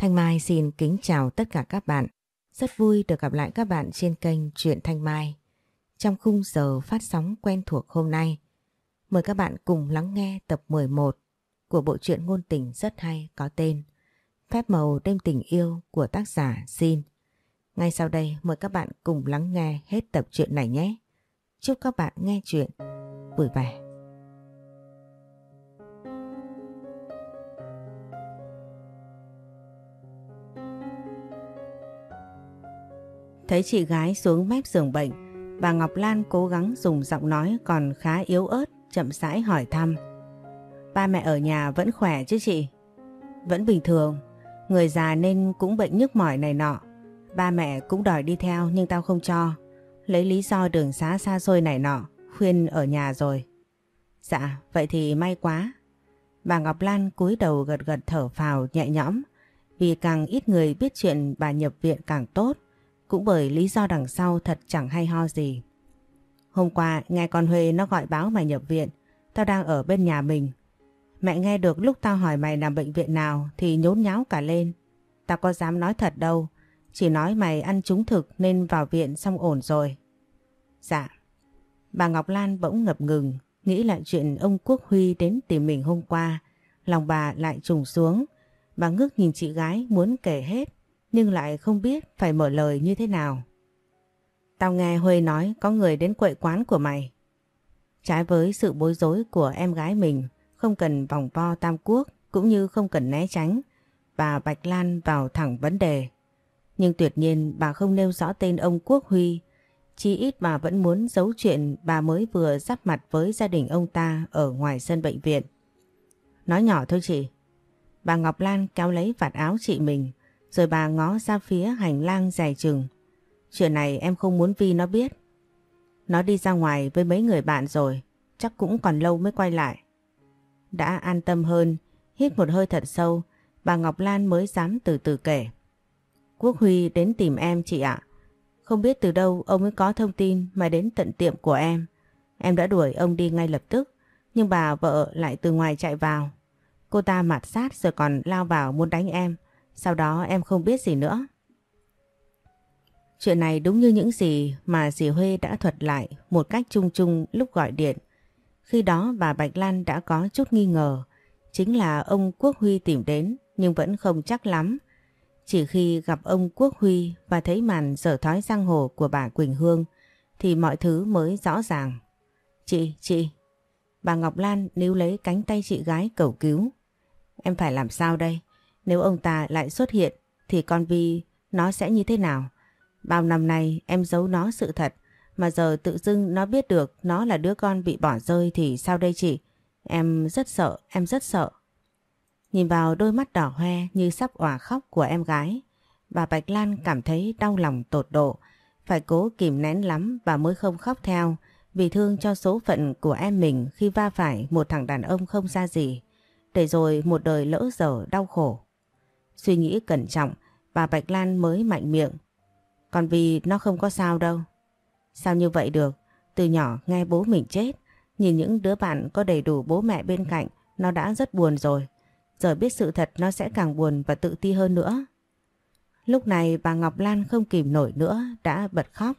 Thanh Mai xin kính chào tất cả các bạn. Rất vui được gặp lại các bạn trên kênh Truyện Thanh Mai. Trong khung giờ phát sóng quen thuộc hôm nay, mời các bạn cùng lắng nghe tập 11 của bộ truyện ngôn tình rất hay có tên Phép màu đêm tình yêu của tác giả Xin. Ngay sau đây mời các bạn cùng lắng nghe hết tập truyện này nhé. Chúc các bạn nghe chuyện vui vẻ. Thấy chị gái xuống mép giường bệnh, bà Ngọc Lan cố gắng dùng giọng nói còn khá yếu ớt, chậm rãi hỏi thăm. Ba mẹ ở nhà vẫn khỏe chứ chị? Vẫn bình thường, người già nên cũng bệnh nhức mỏi này nọ. Ba mẹ cũng đòi đi theo nhưng tao không cho. Lấy lý do đường xá xa xôi này nọ, khuyên ở nhà rồi. Dạ, vậy thì may quá. Bà Ngọc Lan cúi đầu gật gật thở phào nhẹ nhõm, vì càng ít người biết chuyện bà nhập viện càng tốt. Cũng bởi lý do đằng sau thật chẳng hay ho gì. Hôm qua, nghe con Huê nó gọi báo mày nhập viện. Tao đang ở bên nhà mình. Mẹ nghe được lúc tao hỏi mày nằm bệnh viện nào thì nhốn nháo cả lên. Tao có dám nói thật đâu. Chỉ nói mày ăn trúng thực nên vào viện xong ổn rồi. Dạ. Bà Ngọc Lan bỗng ngập ngừng. Nghĩ lại chuyện ông Quốc Huy đến tìm mình hôm qua. Lòng bà lại trùng xuống. Bà ngước nhìn chị gái muốn kể hết nhưng lại không biết phải mở lời như thế nào. Tao nghe Huê nói có người đến quậy quán của mày. Trái với sự bối rối của em gái mình, không cần vòng vo tam quốc cũng như không cần né tránh, bà Bạch Lan vào thẳng vấn đề. Nhưng tuyệt nhiên bà không nêu rõ tên ông Quốc Huy, chỉ ít bà vẫn muốn giấu chuyện bà mới vừa giáp mặt với gia đình ông ta ở ngoài sân bệnh viện. Nói nhỏ thôi chị. Bà Ngọc Lan kéo lấy vạt áo chị mình, rồi bà ngó ra phía hành lang dài chừng. Chuyện này em không muốn Vi nó biết. Nó đi ra ngoài với mấy người bạn rồi, chắc cũng còn lâu mới quay lại. Đã an tâm hơn, hít một hơi thật sâu, bà Ngọc Lan mới dám từ từ kể. Quốc Huy đến tìm em chị ạ. Không biết từ đâu ông ấy có thông tin mà đến tận tiệm của em. Em đã đuổi ông đi ngay lập tức, nhưng bà vợ lại từ ngoài chạy vào. Cô ta mặt sát rồi còn lao vào muốn đánh em. Sau đó em không biết gì nữa. Chuyện này đúng như những gì mà dì Huê đã thuật lại một cách chung chung lúc gọi điện. Khi đó bà Bạch Lan đã có chút nghi ngờ, chính là ông Quốc Huy tìm đến nhưng vẫn không chắc lắm. Chỉ khi gặp ông Quốc Huy và thấy màn dở thói giang hồ của bà Quỳnh Hương thì mọi thứ mới rõ ràng. Chị, chị, bà Ngọc Lan níu lấy cánh tay chị gái cầu cứu. Em phải làm sao đây? Nếu ông ta lại xuất hiện thì con Vi nó sẽ như thế nào? Bao năm nay em giấu nó sự thật mà giờ tự dưng nó biết được nó là đứa con bị bỏ rơi thì sao đây chị? Em rất sợ, em rất sợ. Nhìn vào đôi mắt đỏ hoe như sắp òa khóc của em gái, bà Bạch Lan cảm thấy đau lòng tột độ, phải cố kìm nén lắm và mới không khóc theo vì thương cho số phận của em mình khi va phải một thằng đàn ông không ra gì, để rồi một đời lỡ dở đau khổ. Suy nghĩ cẩn trọng, bà Bạch Lan mới mạnh miệng. Còn vì nó không có sao đâu. Sao như vậy được? Từ nhỏ nghe bố mình chết, nhìn những đứa bạn có đầy đủ bố mẹ bên cạnh, nó đã rất buồn rồi. Giờ biết sự thật nó sẽ càng buồn và tự ti hơn nữa. Lúc này bà Ngọc Lan không kìm nổi nữa, đã bật khóc.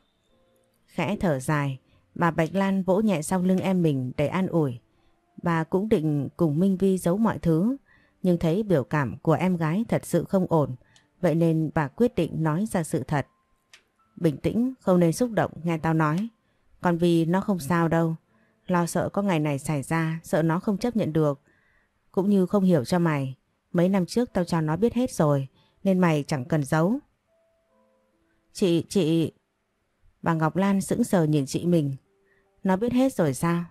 Khẽ thở dài, bà Bạch Lan vỗ nhẹ sau lưng em mình để an ủi. Bà cũng định cùng Minh Vi giấu mọi thứ, nhưng thấy biểu cảm của em gái thật sự không ổn, vậy nên bà quyết định nói ra sự thật. Bình tĩnh, không nên xúc động nghe tao nói. Còn vì nó không sao đâu, lo sợ có ngày này xảy ra, sợ nó không chấp nhận được. Cũng như không hiểu cho mày, mấy năm trước tao cho nó biết hết rồi, nên mày chẳng cần giấu. Chị, chị... Bà Ngọc Lan sững sờ nhìn chị mình. Nó biết hết rồi sao?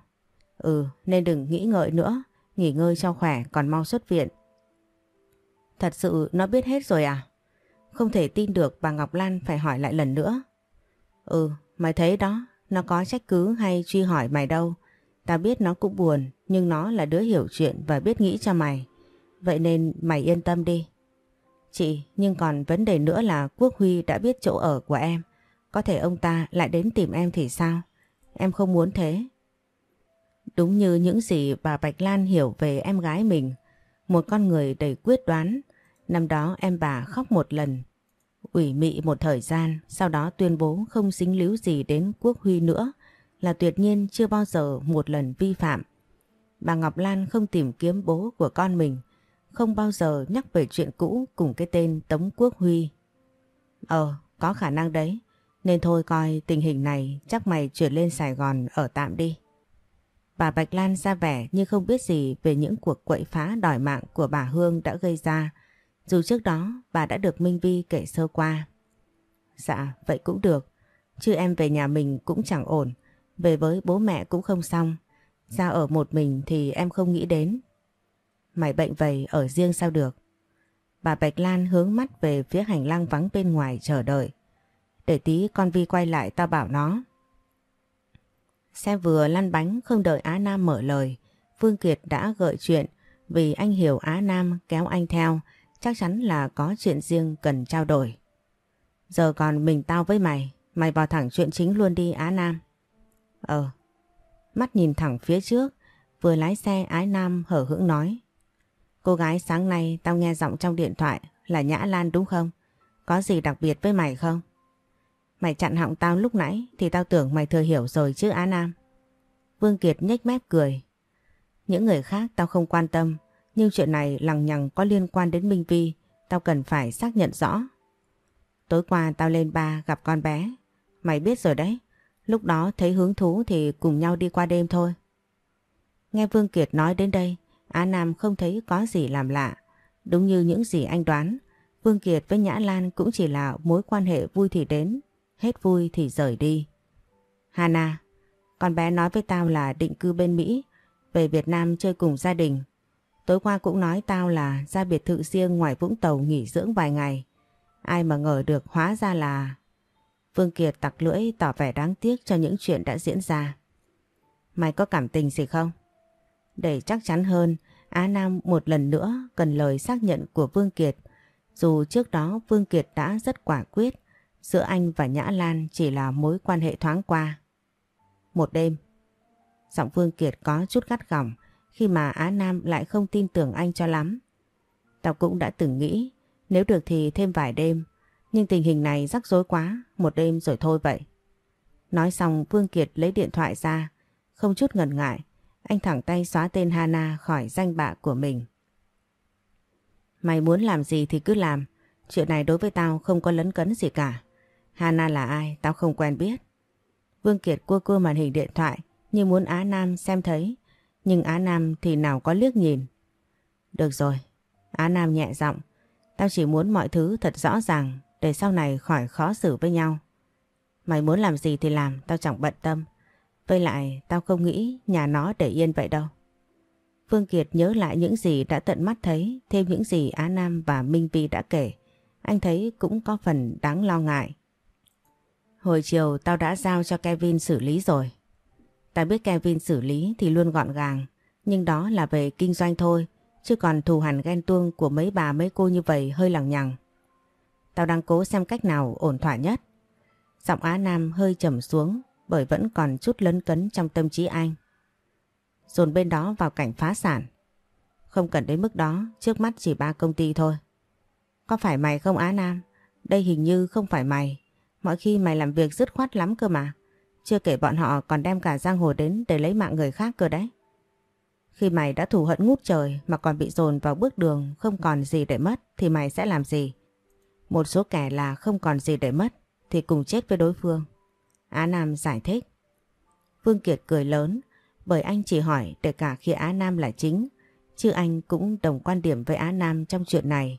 Ừ, nên đừng nghĩ ngợi nữa, nghỉ ngơi cho khỏe còn mau xuất viện. Thật sự nó biết hết rồi à? Không thể tin được bà Ngọc Lan phải hỏi lại lần nữa. Ừ, mày thấy đó, nó có trách cứ hay truy hỏi mày đâu. Tao biết nó cũng buồn, nhưng nó là đứa hiểu chuyện và biết nghĩ cho mày. Vậy nên mày yên tâm đi. Chị, nhưng còn vấn đề nữa là Quốc Huy đã biết chỗ ở của em. Có thể ông ta lại đến tìm em thì sao? Em không muốn thế. Đúng như những gì bà Bạch Lan hiểu về em gái mình. Một con người đầy quyết đoán, Năm đó em bà khóc một lần, ủy mị một thời gian, sau đó tuyên bố không dính líu gì đến Quốc Huy nữa, là tuyệt nhiên chưa bao giờ một lần vi phạm. Bà Ngọc Lan không tìm kiếm bố của con mình, không bao giờ nhắc về chuyện cũ cùng cái tên Tống Quốc Huy. Ờ, có khả năng đấy, nên thôi coi tình hình này chắc mày chuyển lên Sài Gòn ở tạm đi. Bà Bạch Lan ra vẻ như không biết gì về những cuộc quậy phá đòi mạng của bà Hương đã gây ra, dù trước đó bà đã được Minh Vi kể sơ qua. Dạ, vậy cũng được, chứ em về nhà mình cũng chẳng ổn, về với bố mẹ cũng không xong, ra ở một mình thì em không nghĩ đến. Mày bệnh vậy ở riêng sao được? Bà Bạch Lan hướng mắt về phía hành lang vắng bên ngoài chờ đợi. Để tí con Vi quay lại tao bảo nó. Xe vừa lăn bánh không đợi Á Nam mở lời. Phương Kiệt đã gợi chuyện vì anh hiểu Á Nam kéo anh theo chắc chắn là có chuyện riêng cần trao đổi. Giờ còn mình tao với mày, mày vào thẳng chuyện chính luôn đi Á Nam. Ờ, mắt nhìn thẳng phía trước, vừa lái xe Ái Nam hở hững nói. Cô gái sáng nay tao nghe giọng trong điện thoại là Nhã Lan đúng không? Có gì đặc biệt với mày không? Mày chặn họng tao lúc nãy thì tao tưởng mày thừa hiểu rồi chứ Á Nam. Vương Kiệt nhếch mép cười. Những người khác tao không quan tâm, nhưng chuyện này lằng nhằng có liên quan đến Minh Vi, tao cần phải xác nhận rõ. Tối qua tao lên ba gặp con bé, mày biết rồi đấy. Lúc đó thấy hứng thú thì cùng nhau đi qua đêm thôi. Nghe Vương Kiệt nói đến đây, Á Nam không thấy có gì làm lạ. Đúng như những gì anh đoán, Vương Kiệt với Nhã Lan cũng chỉ là mối quan hệ vui thì đến, hết vui thì rời đi. Hana, con bé nói với tao là định cư bên Mỹ, về Việt Nam chơi cùng gia đình. Tối qua cũng nói tao là ra biệt thự riêng ngoài Vũng Tàu nghỉ dưỡng vài ngày. Ai mà ngờ được hóa ra là... Vương Kiệt tặc lưỡi tỏ vẻ đáng tiếc cho những chuyện đã diễn ra. Mày có cảm tình gì không? Để chắc chắn hơn, Á Nam một lần nữa cần lời xác nhận của Vương Kiệt. Dù trước đó Vương Kiệt đã rất quả quyết, giữa anh và Nhã Lan chỉ là mối quan hệ thoáng qua. Một đêm, giọng Vương Kiệt có chút gắt gỏng khi mà Á Nam lại không tin tưởng anh cho lắm. Tao cũng đã từng nghĩ nếu được thì thêm vài đêm, nhưng tình hình này rắc rối quá, một đêm rồi thôi vậy. Nói xong Vương Kiệt lấy điện thoại ra, không chút ngần ngại, anh thẳng tay xóa tên Hana khỏi danh bạ của mình. Mày muốn làm gì thì cứ làm, chuyện này đối với tao không có lấn cấn gì cả. Hana là ai, tao không quen biết. Vương Kiệt cua cua màn hình điện thoại như muốn Á Nam xem thấy, nhưng Á Nam thì nào có liếc nhìn. Được rồi, Á Nam nhẹ giọng, tao chỉ muốn mọi thứ thật rõ ràng để sau này khỏi khó xử với nhau. Mày muốn làm gì thì làm, tao chẳng bận tâm. Với lại tao không nghĩ nhà nó để yên vậy đâu. Phương Kiệt nhớ lại những gì đã tận mắt thấy, thêm những gì Á Nam và Minh Vi đã kể. Anh thấy cũng có phần đáng lo ngại. Hồi chiều tao đã giao cho Kevin xử lý rồi. Ta biết Kevin xử lý thì luôn gọn gàng, nhưng đó là về kinh doanh thôi, chứ còn thù hằn ghen tuông của mấy bà mấy cô như vậy hơi lằng nhằng. Tao đang cố xem cách nào ổn thỏa nhất. Giọng Á Nam hơi trầm xuống bởi vẫn còn chút lấn cấn trong tâm trí anh. Dồn bên đó vào cảnh phá sản. Không cần đến mức đó, trước mắt chỉ ba công ty thôi. Có phải mày không Á Nam? Đây hình như không phải mày. Mọi khi mày làm việc dứt khoát lắm cơ mà. Chưa kể bọn họ còn đem cả giang hồ đến để lấy mạng người khác cơ đấy. Khi mày đã thù hận ngút trời mà còn bị dồn vào bước đường không còn gì để mất thì mày sẽ làm gì? Một số kẻ là không còn gì để mất thì cùng chết với đối phương. Á Nam giải thích. Vương Kiệt cười lớn, bởi anh chỉ hỏi để cả khi Á Nam là chính, chứ anh cũng đồng quan điểm với Á Nam trong chuyện này.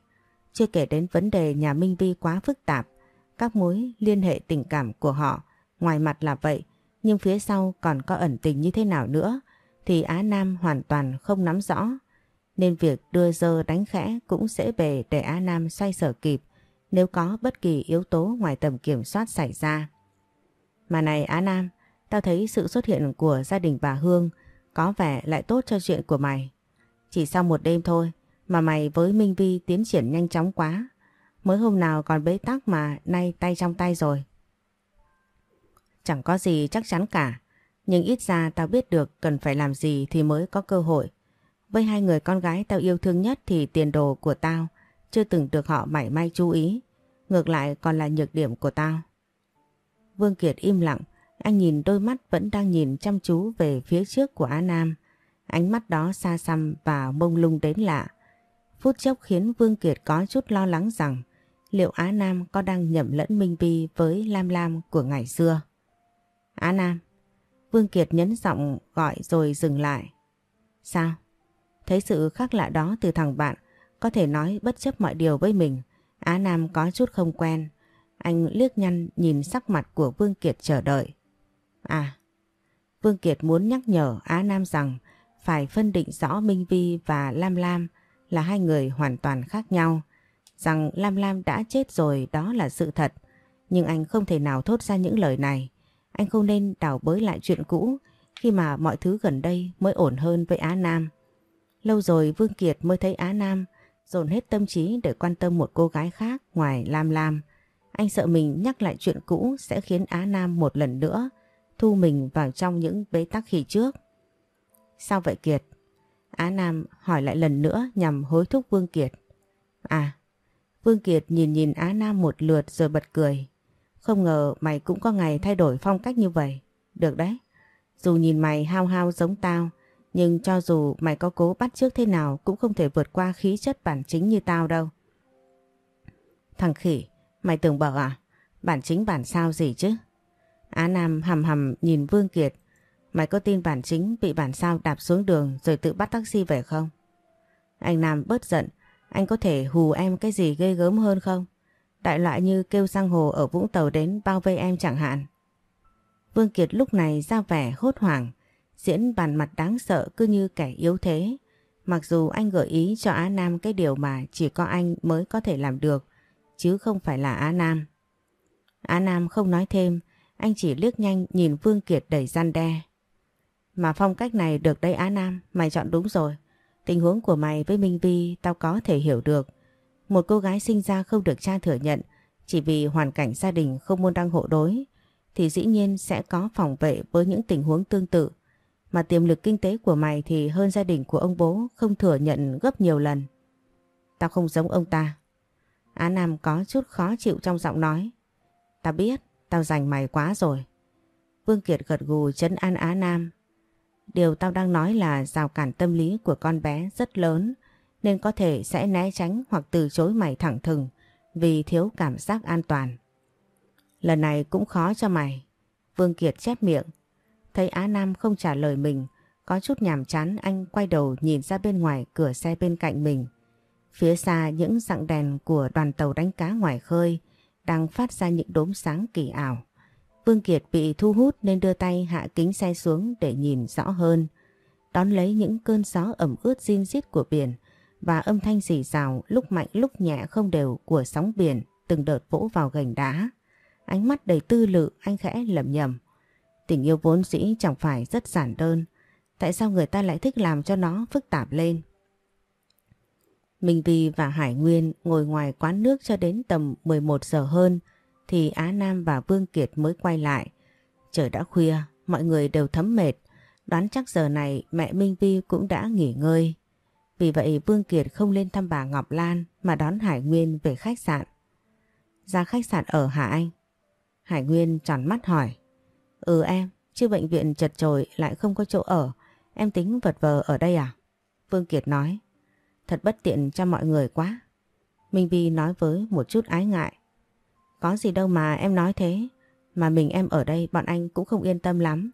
Chưa kể đến vấn đề nhà Minh Vi quá phức tạp, các mối liên hệ tình cảm của họ ngoài mặt là vậy nhưng phía sau còn có ẩn tình như thế nào nữa thì Á Nam hoàn toàn không nắm rõ nên việc đưa dơ đánh khẽ cũng dễ bề để Á Nam xoay sở kịp nếu có bất kỳ yếu tố ngoài tầm kiểm soát xảy ra. Mà này Á Nam, tao thấy sự xuất hiện của gia đình bà Hương có vẻ lại tốt cho chuyện của mày. Chỉ sau một đêm thôi mà mày với Minh Vi tiến triển nhanh chóng quá. Mới hôm nào còn bế tắc mà nay tay trong tay rồi. Chẳng có gì chắc chắn cả. Nhưng ít ra tao biết được cần phải làm gì thì mới có cơ hội. Với hai người con gái tao yêu thương nhất thì tiền đồ của tao chưa từng được họ mảy may chú ý, ngược lại còn là nhược điểm của tao. Vương Kiệt im lặng, anh nhìn đôi mắt vẫn đang nhìn chăm chú về phía trước của Á Nam. Ánh mắt đó xa xăm và mông lung đến lạ. Phút chốc khiến Vương Kiệt có chút lo lắng rằng liệu Á Nam có đang nhầm lẫn Minh Vi với Lam Lam của ngày xưa. Á Nam. Vương Kiệt nhấn giọng gọi rồi dừng lại. Sao? Thấy sự khác lạ đó từ thằng bạn, có thể nói bất chấp mọi điều với mình, Á Nam có chút không quen. Anh liếc nhăn nhìn sắc mặt của Vương Kiệt chờ đợi. À, Vương Kiệt muốn nhắc nhở Á Nam rằng phải phân định rõ Minh Vi và Lam Lam là hai người hoàn toàn khác nhau. Rằng Lam Lam đã chết rồi đó là sự thật. Nhưng anh không thể nào thốt ra những lời này. Anh không nên đảo bới lại chuyện cũ khi mà mọi thứ gần đây mới ổn hơn với Á Nam. Lâu rồi Vương Kiệt mới thấy Á Nam dồn hết tâm trí để quan tâm một cô gái khác ngoài Lam Lam. Anh sợ mình nhắc lại chuyện cũ sẽ khiến Á Nam một lần nữa thu mình vào trong những bế tắc khi trước. Sao vậy Kiệt? Á Nam hỏi lại lần nữa nhằm hối thúc Vương Kiệt. À, Vương Kiệt nhìn nhìn Á Nam một lượt rồi bật cười. Không ngờ mày cũng có ngày thay đổi phong cách như vậy. Được đấy. Dù nhìn mày hao hao giống tao, nhưng cho dù mày có cố bắt trước thế nào cũng không thể vượt qua khí chất bản chính như tao đâu. Thằng khỉ, mày tưởng bở à? Bản chính bản sao gì chứ? Á Nam hầm hầm nhìn Vương Kiệt. Mày có tin bản chính bị bản sao đạp xuống đường rồi tự bắt taxi về không? Anh Nam bớt giận. Anh có thể hù em cái gì ghê gớm hơn không? Đại loại như kêu sang hồ ở Vũng Tàu đến bao vây em chẳng hạn. Vương Kiệt lúc này ra vẻ hốt hoảng. Diễn bàn mặt đáng sợ cứ như kẻ yếu thế. Mặc dù anh gợi ý cho Á Nam cái điều mà chỉ có anh mới có thể làm được, chứ không phải là Á Nam. Á Nam không nói thêm, anh chỉ liếc nhanh nhìn Vương Kiệt đầy gian đe. Mà phong cách này được đây Á Nam, mày chọn đúng rồi. Tình huống của mày với Minh Vi tao có thể hiểu được. Một cô gái sinh ra không được cha thừa nhận chỉ vì hoàn cảnh gia đình không môn đăng hộ đối thì dĩ nhiên sẽ có phòng vệ với những tình huống tương tự. Mà tiềm lực kinh tế của mày thì hơn gia đình của ông bố không thừa nhận gấp nhiều lần. Tao không giống ông ta. Á Nam có chút khó chịu trong giọng nói. Tao biết, tao giành mày quá rồi. Vương Kiệt gật gù chấn an Á Nam. Điều tao đang nói là rào cản tâm lý của con bé rất lớn nên có thể sẽ né tránh hoặc từ chối mày thẳng thừng vì thiếu cảm giác an toàn. Lần này cũng khó cho mày. Vương Kiệt chép miệng. Thấy Á Nam không trả lời mình, có chút nhàm chán anh quay đầu nhìn ra bên ngoài cửa xe bên cạnh mình. Phía xa những dạng đèn của đoàn tàu đánh cá ngoài khơi đang phát ra những đốm sáng kỳ ảo. Vương Kiệt bị thu hút nên đưa tay hạ kính xe xuống để nhìn rõ hơn. Đón lấy những cơn gió ẩm ướt zin rít của biển và âm thanh rì rào lúc mạnh lúc nhẹ không đều của sóng biển từng đợt vỗ vào gành đá. Ánh mắt đầy tư lự anh khẽ lầm nhầm. Tình yêu vốn dĩ chẳng phải rất giản đơn. Tại sao người ta lại thích làm cho nó phức tạp lên? Minh Vi và Hải Nguyên ngồi ngoài quán nước cho đến tầm 11 giờ hơn thì Á Nam và Vương Kiệt mới quay lại. Trời đã khuya, mọi người đều thấm mệt. Đoán chắc giờ này mẹ Minh Vi cũng đã nghỉ ngơi. Vì vậy Vương Kiệt không lên thăm bà Ngọc Lan mà đón Hải Nguyên về khách sạn. Ra khách sạn ở hả anh? Hải Nguyên tròn mắt hỏi. Ừ em, chứ bệnh viện chật chội lại không có chỗ ở. Em tính vật vờ ở đây à? Vương Kiệt nói. Thật bất tiện cho mọi người quá. Minh Vi nói với một chút ái ngại. Có gì đâu mà em nói thế. Mà mình em ở đây bọn anh cũng không yên tâm lắm.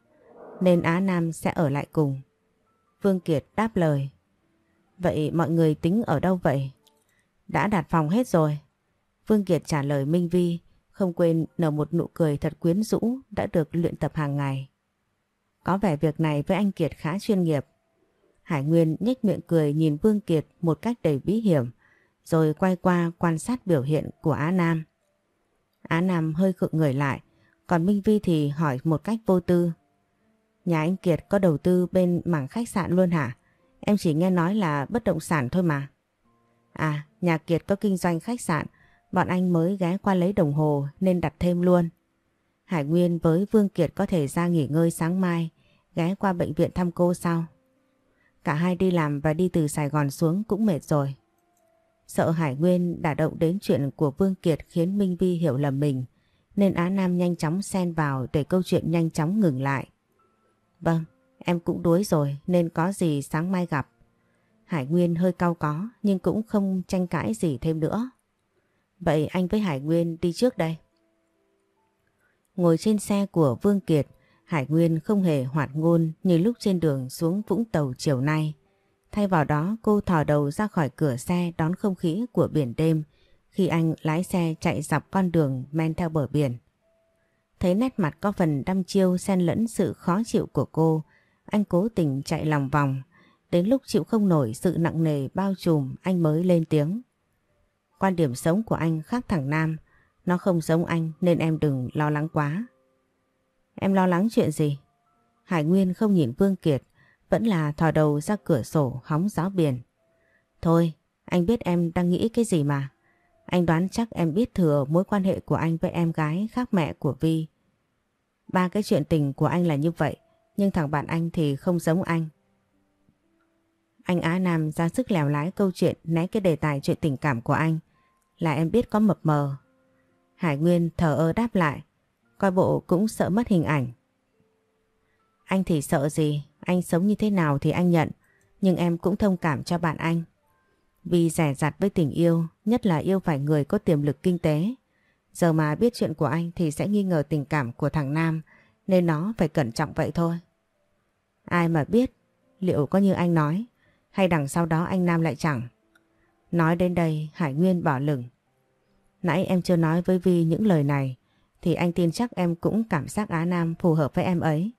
Nên Á Nam sẽ ở lại cùng. Vương Kiệt đáp lời. Vậy mọi người tính ở đâu vậy? Đã đặt phòng hết rồi. Vương Kiệt trả lời Minh Vi, không quên nở một nụ cười thật quyến rũ đã được luyện tập hàng ngày. Có vẻ việc này với anh Kiệt khá chuyên nghiệp. Hải Nguyên nhếch miệng cười nhìn Vương Kiệt một cách đầy bí hiểm, rồi quay qua quan sát biểu hiện của Á Nam. Á Nam hơi khựng người lại, còn Minh Vi thì hỏi một cách vô tư. Nhà anh Kiệt có đầu tư bên mảng khách sạn luôn hả? Em chỉ nghe nói là bất động sản thôi mà. À, nhà Kiệt có kinh doanh khách sạn, bọn anh mới ghé qua lấy đồng hồ nên đặt thêm luôn. Hải Nguyên với Vương Kiệt có thể ra nghỉ ngơi sáng mai, ghé qua bệnh viện thăm cô sau. Cả hai đi làm và đi từ Sài Gòn xuống cũng mệt rồi. Sợ Hải Nguyên đả động đến chuyện của Vương Kiệt khiến Minh Vi hiểu lầm mình, nên Á Nam nhanh chóng xen vào để câu chuyện nhanh chóng ngừng lại. Vâng, em cũng đuối rồi nên có gì sáng mai gặp. Hải Nguyên hơi cau có nhưng cũng không tranh cãi gì thêm nữa. Vậy anh với Hải Nguyên đi trước đây. Ngồi trên xe của Vương Kiệt, Hải Nguyên không hề hoạt ngôn như lúc trên đường xuống Vũng Tàu chiều nay. Thay vào đó cô thò đầu ra khỏi cửa xe đón không khí của biển đêm khi anh lái xe chạy dọc con đường men theo bờ biển. Thấy nét mặt có phần đăm chiêu xen lẫn sự khó chịu của cô, anh cố tình chạy lòng vòng. Đến lúc chịu không nổi sự nặng nề bao trùm anh mới lên tiếng. Quan điểm sống của anh khác thẳng Nam, nó không giống anh nên em đừng lo lắng quá. Em lo lắng chuyện gì? Hải Nguyên không nhìn Vương Kiệt, vẫn là thò đầu ra cửa sổ hóng gió biển. Thôi, anh biết em đang nghĩ cái gì mà. Anh đoán chắc em biết thừa mối quan hệ của anh với em gái khác mẹ của Vi. Ba cái chuyện tình của anh là như vậy, nhưng thằng bạn anh thì không giống anh. Anh Á Nam ra sức lèo lái câu chuyện né cái đề tài chuyện tình cảm của anh. Là em biết có mập mờ. Hải Nguyên thờ ơ đáp lại. Coi bộ cũng sợ mất hình ảnh. Anh thì sợ gì, anh sống như thế nào thì anh nhận. Nhưng em cũng thông cảm cho bạn anh. Vì rẻ rặt với tình yêu, nhất là yêu phải người có tiềm lực kinh tế. Giờ mà biết chuyện của anh thì sẽ nghi ngờ tình cảm của thằng Nam nên nó phải cẩn trọng vậy thôi. Ai mà biết liệu có như anh nói hay đằng sau đó anh Nam lại chẳng. Nói đến đây Hải Nguyên bỏ lửng. Nãy em chưa nói với Vi những lời này thì anh tin chắc em cũng cảm giác Á Nam phù hợp với em ấy.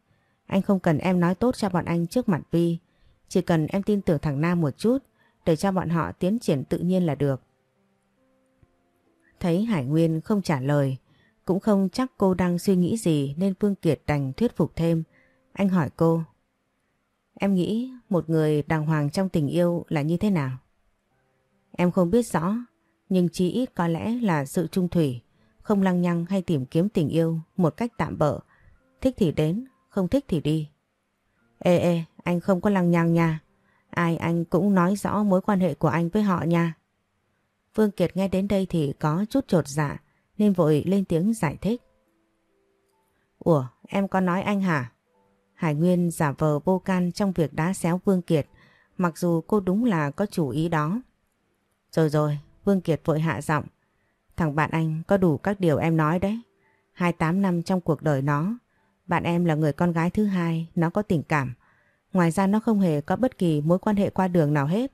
Anh không cần em nói tốt cho bọn anh trước mặt Vi. Chỉ cần em tin tưởng thằng Nam một chút để cho bọn họ tiến triển tự nhiên là được. Thấy Hải Nguyên không trả lời, cũng không chắc cô đang suy nghĩ gì nên Phương Kiệt đành thuyết phục thêm. Anh hỏi cô. Em nghĩ một người đàng hoàng trong tình yêu là như thế nào? Em không biết rõ, nhưng chí ít có lẽ là sự trung thủy, không lăng nhăng hay tìm kiếm tình yêu một cách tạm bỡ. Thích thì đến, không thích thì đi. Ê ê, anh không có lăng nhăng nha. Ai anh cũng nói rõ mối quan hệ của anh với họ nha. Vương Kiệt nghe đến đây thì có chút trột dạ nên vội lên tiếng giải thích. Ủa, em có nói anh hả? Hải Nguyên giả vờ vô can trong việc đá xéo Vương Kiệt mặc dù cô đúng là có chủ ý đó. Rồi rồi, Vương Kiệt vội hạ giọng. Thằng bạn anh có đủ các điều em nói đấy. 28 năm trong cuộc đời nó, bạn em là người con gái thứ hai, nó có tình cảm. Ngoài ra nó không hề có bất kỳ mối quan hệ qua đường nào hết.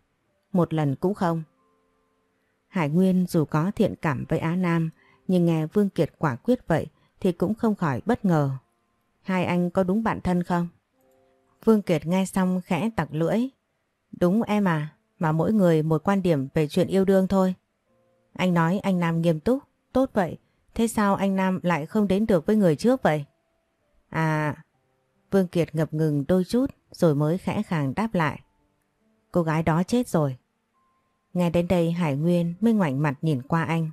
Một lần cũng không. Hải Nguyên dù có thiện cảm với Á Nam, nhưng nghe Vương Kiệt quả quyết vậy thì cũng không khỏi bất ngờ. Hai anh có đúng bạn thân không? Vương Kiệt nghe xong khẽ tặc lưỡi. Đúng em à, mà mỗi người một quan điểm về chuyện yêu đương thôi. Anh nói anh Nam nghiêm túc, tốt vậy. Thế sao anh Nam lại không đến được với người trước vậy? À, Vương Kiệt ngập ngừng đôi chút rồi mới khẽ khàng đáp lại. Cô gái đó chết rồi. Nghe đến đây Hải Nguyên mới ngoảnh mặt nhìn qua anh.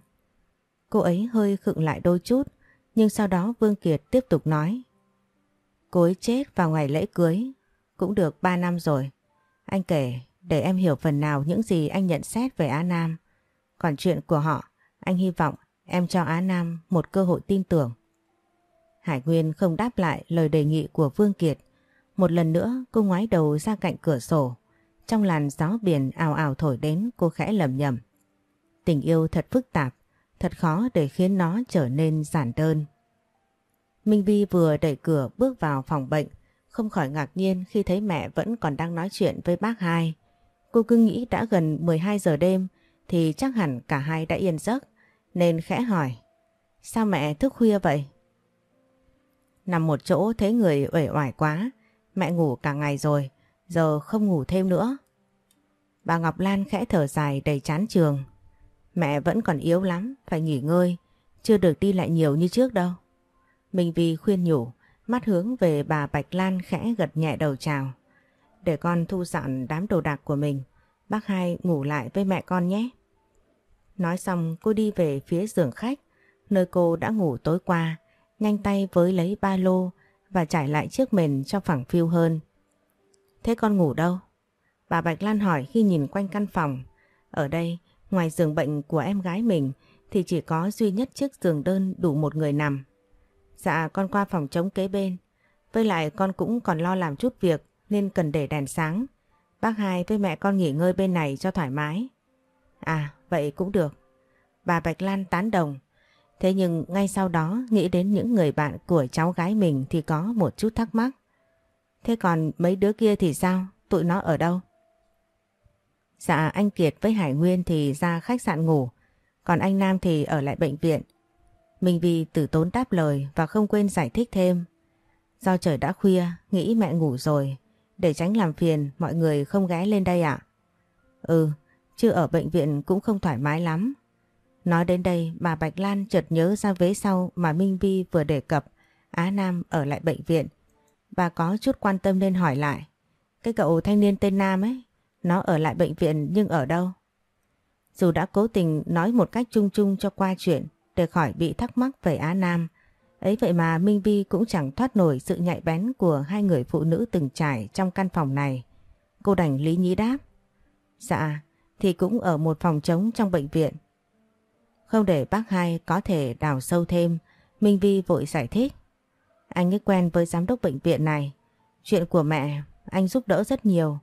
Cô ấy hơi khựng lại đôi chút nhưng sau đó Vương Kiệt tiếp tục nói. Cô ấy chết vào ngày lễ cưới cũng được 3 năm rồi. Anh kể để em hiểu phần nào những gì anh nhận xét về Á Nam. Còn chuyện của họ, anh hy vọng em cho Á Nam một cơ hội tin tưởng. Hải Nguyên không đáp lại lời đề nghị của Vương Kiệt. Một lần nữa cô ngoái đầu ra cạnh cửa sổ. Trong làn gió biển ảo ảo thổi đến cô khẽ lầm nhầm. Tình yêu thật phức tạp, thật khó để khiến nó trở nên giản đơn. Minh Vi vừa đẩy cửa bước vào phòng bệnh, không khỏi ngạc nhiên khi thấy mẹ vẫn còn đang nói chuyện với bác hai. Cô cứ nghĩ đã gần 12 giờ đêm thì chắc hẳn cả hai đã yên giấc, nên khẽ hỏi. Sao mẹ thức khuya vậy? Nằm một chỗ thấy người uể oải quá, mẹ ngủ cả ngày rồi, giờ không ngủ thêm nữa. Bà Ngọc Lan khẽ thở dài đầy chán trường. Mẹ vẫn còn yếu lắm, phải nghỉ ngơi, chưa được đi lại nhiều như trước đâu. Minh Vi khuyên nhủ, mắt hướng về bà Bạch Lan khẽ gật nhẹ đầu chào. Để con thu dọn đám đồ đạc của mình, bác hai ngủ lại với mẹ con nhé. Nói xong cô đi về phía giường khách, nơi cô đã ngủ tối qua, nhanh tay với lấy ba lô và trải lại chiếc mền cho phẳng phiu hơn. Thế con ngủ đâu? Bà Bạch Lan hỏi khi nhìn quanh căn phòng. Ở đây, Ngoài giường bệnh của em gái mình thì chỉ có duy nhất chiếc giường đơn đủ một người nằm. Dạ con qua phòng chống kế bên. Với lại con cũng còn lo làm chút việc nên cần để đèn sáng. Bác hai với mẹ con nghỉ ngơi bên này cho thoải mái. À vậy cũng được. Bà Bạch Lan tán đồng. Thế nhưng ngay sau đó, nghĩ đến những người bạn của cháu gái mình thì có một chút thắc mắc. Thế còn mấy đứa kia thì sao? Tụi nó ở đâu? Dạ anh Kiệt với Hải Nguyên thì ra khách sạn ngủ. Còn anh Nam thì ở lại bệnh viện. Minh Vi tử tốn đáp lời và không quên giải thích thêm. Do trời đã khuya, nghĩ mẹ ngủ rồi. Để tránh làm phiền, mọi người không ghé lên đây ạ. Ừ, chứ ở bệnh viện cũng không thoải mái lắm. Nói đến đây, bà Bạch Lan chợt nhớ ra vế sau mà Minh Vi vừa đề cập. Á Nam ở lại bệnh viện. Bà có chút quan tâm nên hỏi lại. Cái cậu thanh niên tên Nam ấy, nó ở lại bệnh viện nhưng ở đâu? Dù đã cố tình nói một cách chung chung cho qua chuyện để khỏi bị thắc mắc về Á Nam, ấy vậy mà Minh Vi cũng chẳng thoát nổi sự nhạy bén của hai người phụ nữ từng trải trong căn phòng này. Cô đành lý nhí đáp. Dạ, thì cũng ở một phòng trống trong bệnh viện. Không để bác hai có thể đào sâu thêm, Minh Vi vội giải thích. Anh ấy quen với giám đốc bệnh viện này. Chuyện của mẹ, anh giúp đỡ rất nhiều.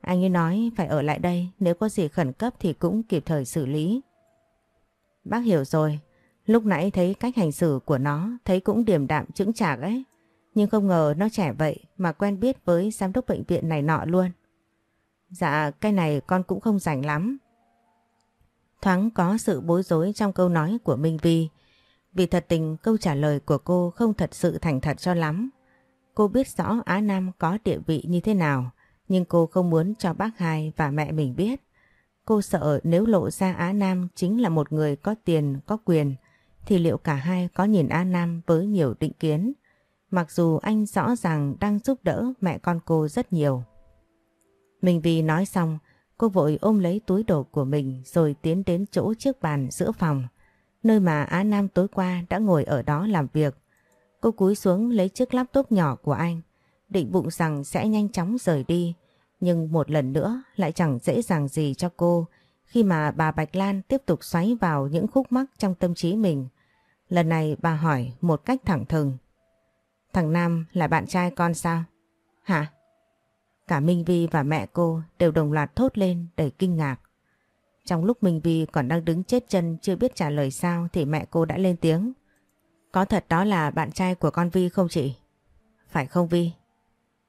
Anh ấy nói phải ở lại đây, nếu có gì khẩn cấp thì cũng kịp thời xử lý. Bác hiểu rồi, lúc nãy thấy cách hành xử của nó, thấy cũng điềm đạm chững chạc ấy. Nhưng không ngờ nó trẻ vậy mà quen biết với giám đốc bệnh viện này nọ luôn. Dạ, cái này con cũng không rảnh lắm. Thoáng có sự bối rối trong câu nói của Minh Vi. Vì thật tình câu trả lời của cô không thật sự thành thật cho lắm. Cô biết rõ Á Nam có địa vị như thế nào, nhưng cô không muốn cho bác hai và mẹ mình biết. Cô sợ nếu lộ ra Á Nam chính là một người có tiền, có quyền, thì liệu cả hai có nhìn A Nam với nhiều định kiến, mặc dù anh rõ ràng đang giúp đỡ mẹ con cô rất nhiều. Mình vì nói xong, cô vội ôm lấy túi đồ của mình rồi tiến đến chỗ chiếc bàn giữa phòng, nơi mà Á Nam tối qua đã ngồi ở đó làm việc. Cô cúi xuống lấy chiếc laptop nhỏ của anh, định bụng rằng sẽ nhanh chóng rời đi, nhưng một lần nữa lại chẳng dễ dàng gì cho cô khi mà bà Bạch Lan tiếp tục xoáy vào những khúc mắc trong tâm trí mình. Lần này bà hỏi một cách thẳng thừng. Thằng Nam là bạn trai con sao? Hả? Cả Minh Vi và mẹ cô đều đồng loạt thốt lên đầy kinh ngạc. Trong lúc Minh Vi còn đang đứng chết chân chưa biết trả lời sao thì mẹ cô đã lên tiếng. Có thật đó là bạn trai của con Vi không chị? Phải không Vi?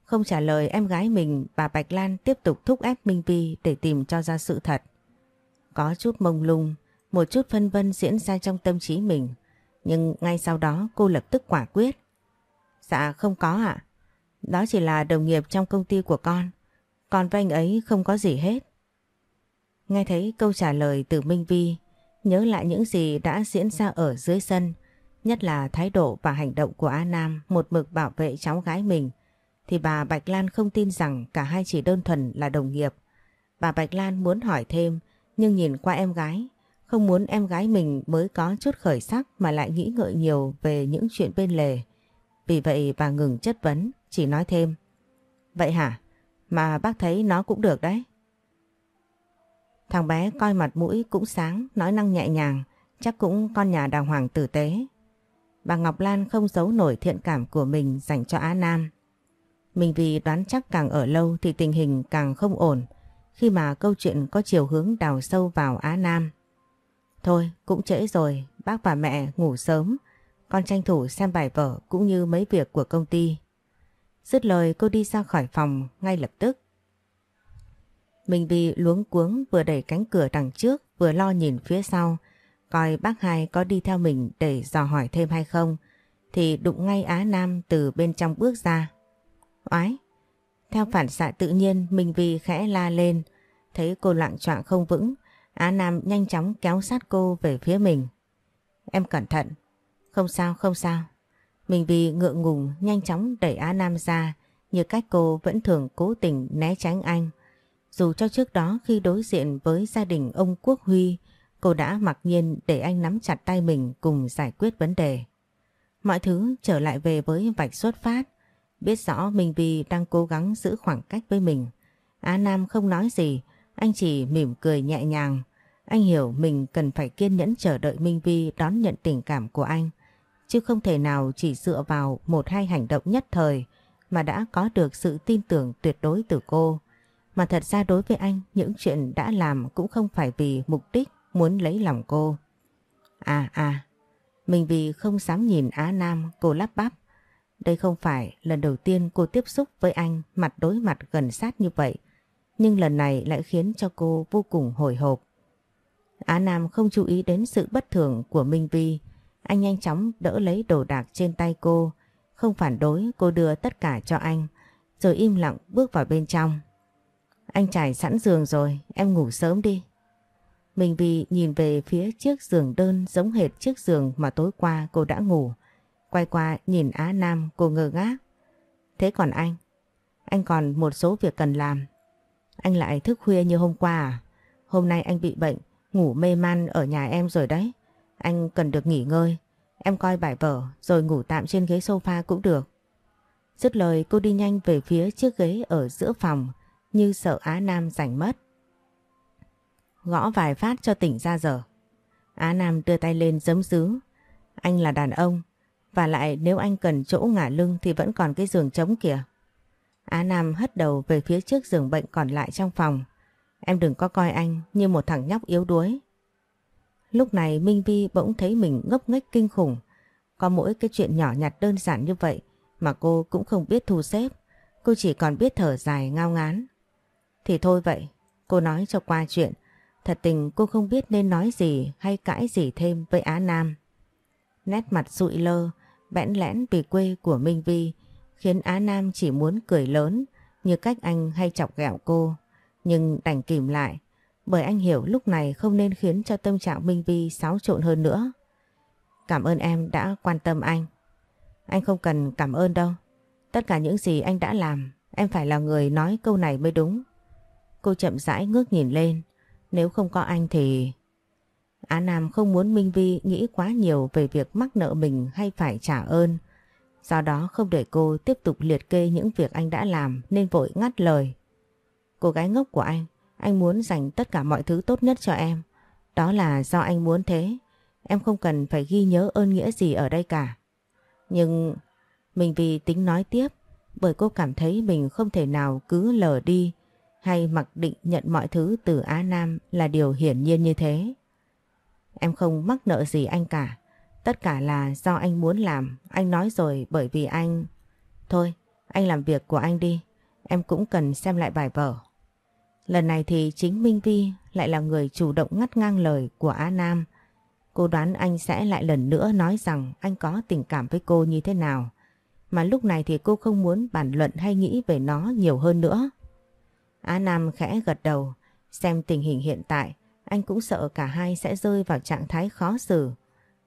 Không trả lời em gái mình bà Bạch Lan tiếp tục thúc ép Minh Vi để tìm cho ra sự thật. Có chút mông lung, một chút phân vân diễn ra trong tâm trí mình. Nhưng ngay sau đó cô lập tức quả quyết. Dạ không có ạ. Đó chỉ là đồng nghiệp trong công ty của con. Còn với anh ấy không có gì hết. Nghe thấy câu trả lời từ Minh Vi, nhớ lại những gì đã diễn ra ở dưới sân, nhất là thái độ và hành động của A Nam một mực bảo vệ cháu gái mình, thì bà Bạch Lan không tin rằng cả hai chỉ đơn thuần là đồng nghiệp. Bà Bạch Lan muốn hỏi thêm, nhưng nhìn qua em gái, không muốn em gái mình mới có chút khởi sắc mà lại nghĩ ngợi nhiều về những chuyện bên lề. Vì vậy bà ngừng chất vấn, chỉ nói thêm. Vậy hả? Mà bác thấy nó cũng được đấy. Thằng bé coi mặt mũi cũng sáng, nói năng nhẹ nhàng, chắc cũng con nhà đàng hoàng tử tế. Bà Ngọc Lan không giấu nổi thiện cảm của mình dành cho Á Nam. Mình vì đoán chắc càng ở lâu thì tình hình càng không ổn khi mà câu chuyện có chiều hướng đào sâu vào Á Nam. Thôi cũng trễ rồi, bác và mẹ ngủ sớm, con tranh thủ xem bài vở cũng như mấy việc của công ty. Dứt lời cô đi ra khỏi phòng ngay lập tức. Mình vì luống cuống vừa đẩy cánh cửa đằng trước vừa lo nhìn phía sau coi bác hai có đi theo mình để dò hỏi thêm hay không thì đụng ngay Á Nam từ bên trong bước ra. Oái! Theo phản xạ tự nhiên mình vì khẽ la lên thấy cô lạng trọng không vững Á Nam nhanh chóng kéo sát cô về phía mình. Em cẩn thận. Không sao, không sao. Mình vì ngượng ngùng nhanh chóng đẩy Á Nam ra như cách cô vẫn thường cố tình né tránh anh. Dù cho trước đó khi đối diện với gia đình ông Quốc Huy cô đã mặc nhiên để anh nắm chặt tay mình cùng giải quyết vấn đề. Mọi thứ trở lại về với vạch xuất phát. Biết rõ Minh Vi đang cố gắng giữ khoảng cách với mình. Á Nam không nói gì, anh chỉ mỉm cười nhẹ nhàng. Anh hiểu mình cần phải kiên nhẫn chờ đợi Minh Vi đón nhận tình cảm của anh, chứ không thể nào chỉ dựa vào một hai hành động nhất thời mà đã có được sự tin tưởng tuyệt đối từ cô. Mà thật ra đối với anh, những chuyện đã làm cũng không phải vì mục đích muốn lấy lòng cô. À à, mình vì không dám nhìn Á Nam cô lắp bắp. Đây không phải lần đầu tiên cô tiếp xúc với anh mặt đối mặt gần sát như vậy. Nhưng lần này lại khiến cho cô vô cùng hồi hộp. Á Nam không chú ý đến sự bất thường của Minh Vi. Anh nhanh chóng đỡ lấy đồ đạc trên tay cô. Không phản đối cô đưa tất cả cho anh. Rồi im lặng bước vào bên trong. Anh trải sẵn giường rồi, em ngủ sớm đi. Minh Vi nhìn về phía chiếc giường đơn giống hệt chiếc giường mà tối qua cô đã ngủ. Quay qua nhìn Á Nam cô ngơ ngác. Thế còn anh? Anh còn một số việc cần làm. Anh lại thức khuya như hôm qua à? Hôm nay anh bị bệnh, ngủ mê man ở nhà em rồi đấy. Anh cần được nghỉ ngơi. Em coi bài vở rồi ngủ tạm trên ghế sofa cũng được. Dứt lời cô đi nhanh về phía chiếc ghế ở giữa phòng như sợ Á Nam giành mất. Gõ vài phát cho tỉnh ra giờ. Á Nam đưa tay lên giấm dứ. Anh là đàn ông, và lại nếu anh cần chỗ ngả lưng thì vẫn còn cái giường trống kìa. Á Nam hất đầu về phía trước giường bệnh còn lại trong phòng. Em đừng có coi anh như một thằng nhóc yếu đuối. Lúc này Minh Vi bỗng thấy mình ngốc nghếch kinh khủng. Có mỗi cái chuyện nhỏ nhặt đơn giản như vậy mà cô cũng không biết thu xếp. Cô chỉ còn biết thở dài ngao ngán. Thì thôi vậy, cô nói cho qua chuyện. Thật tình cô không biết nên nói gì hay cãi gì thêm với Á Nam. Nét mặt rụi lơ, bẽn lẽn vì quê của Minh Vi khiến Á Nam chỉ muốn cười lớn như cách anh hay chọc ghẹo cô. Nhưng đành kìm lại bởi anh hiểu lúc này không nên khiến cho tâm trạng Minh Vi xáo trộn hơn nữa. Cảm ơn em đã quan tâm anh. Anh không cần cảm ơn đâu. Tất cả những gì anh đã làm, em phải là người nói câu này mới đúng. Cô chậm rãi ngước nhìn lên. Nếu không có anh thì... Á Nam không muốn Minh Vi nghĩ quá nhiều về việc mắc nợ mình hay phải trả ơn. Do đó không để cô tiếp tục liệt kê những việc anh đã làm nên vội ngắt lời. Cô gái ngốc của anh, anh muốn dành tất cả mọi thứ tốt nhất cho em. Đó là do anh muốn thế. Em không cần phải ghi nhớ ơn nghĩa gì ở đây cả. Nhưng mình vì tính nói tiếp bởi cô cảm thấy mình không thể nào cứ lờ đi hay mặc định nhận mọi thứ từ Á Nam là điều hiển nhiên như thế. Em không mắc nợ gì anh cả. Tất cả là do anh muốn làm. Anh nói rồi bởi vì anh... Thôi, anh làm việc của anh đi. Em cũng cần xem lại bài vở. Lần này thì chính Minh Vi lại là người chủ động ngắt ngang lời của Á Nam. Cô đoán anh sẽ lại lần nữa nói rằng anh có tình cảm với cô như thế nào. Mà lúc này thì cô không muốn bàn luận hay nghĩ về nó nhiều hơn nữa. Á Nam khẽ gật đầu, xem tình hình hiện tại, anh cũng sợ cả hai sẽ rơi vào trạng thái khó xử,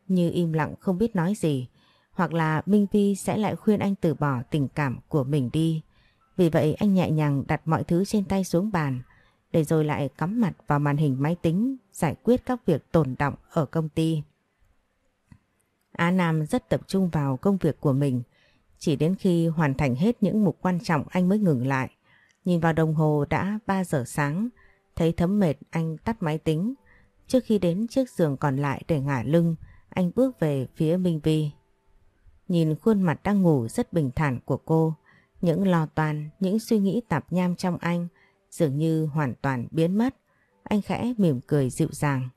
như im lặng không biết nói gì, hoặc là Minh Vi sẽ lại khuyên anh từ bỏ tình cảm của mình đi. Vì vậy anh nhẹ nhàng đặt mọi thứ trên tay xuống bàn, để rồi lại cắm mặt vào màn hình máy tính giải quyết các việc tồn động ở công ty. Á Nam rất tập trung vào công việc của mình, chỉ đến khi hoàn thành hết những mục quan trọng anh mới ngừng lại. Nhìn vào đồng hồ đã 3 giờ sáng, thấy thấm mệt anh tắt máy tính. Trước khi đến chiếc giường còn lại để ngả lưng, anh bước về phía Minh Vi. Nhìn khuôn mặt đang ngủ rất bình thản của cô, những lo toan, những suy nghĩ tạp nham trong anh dường như hoàn toàn biến mất. Anh khẽ mỉm cười dịu dàng.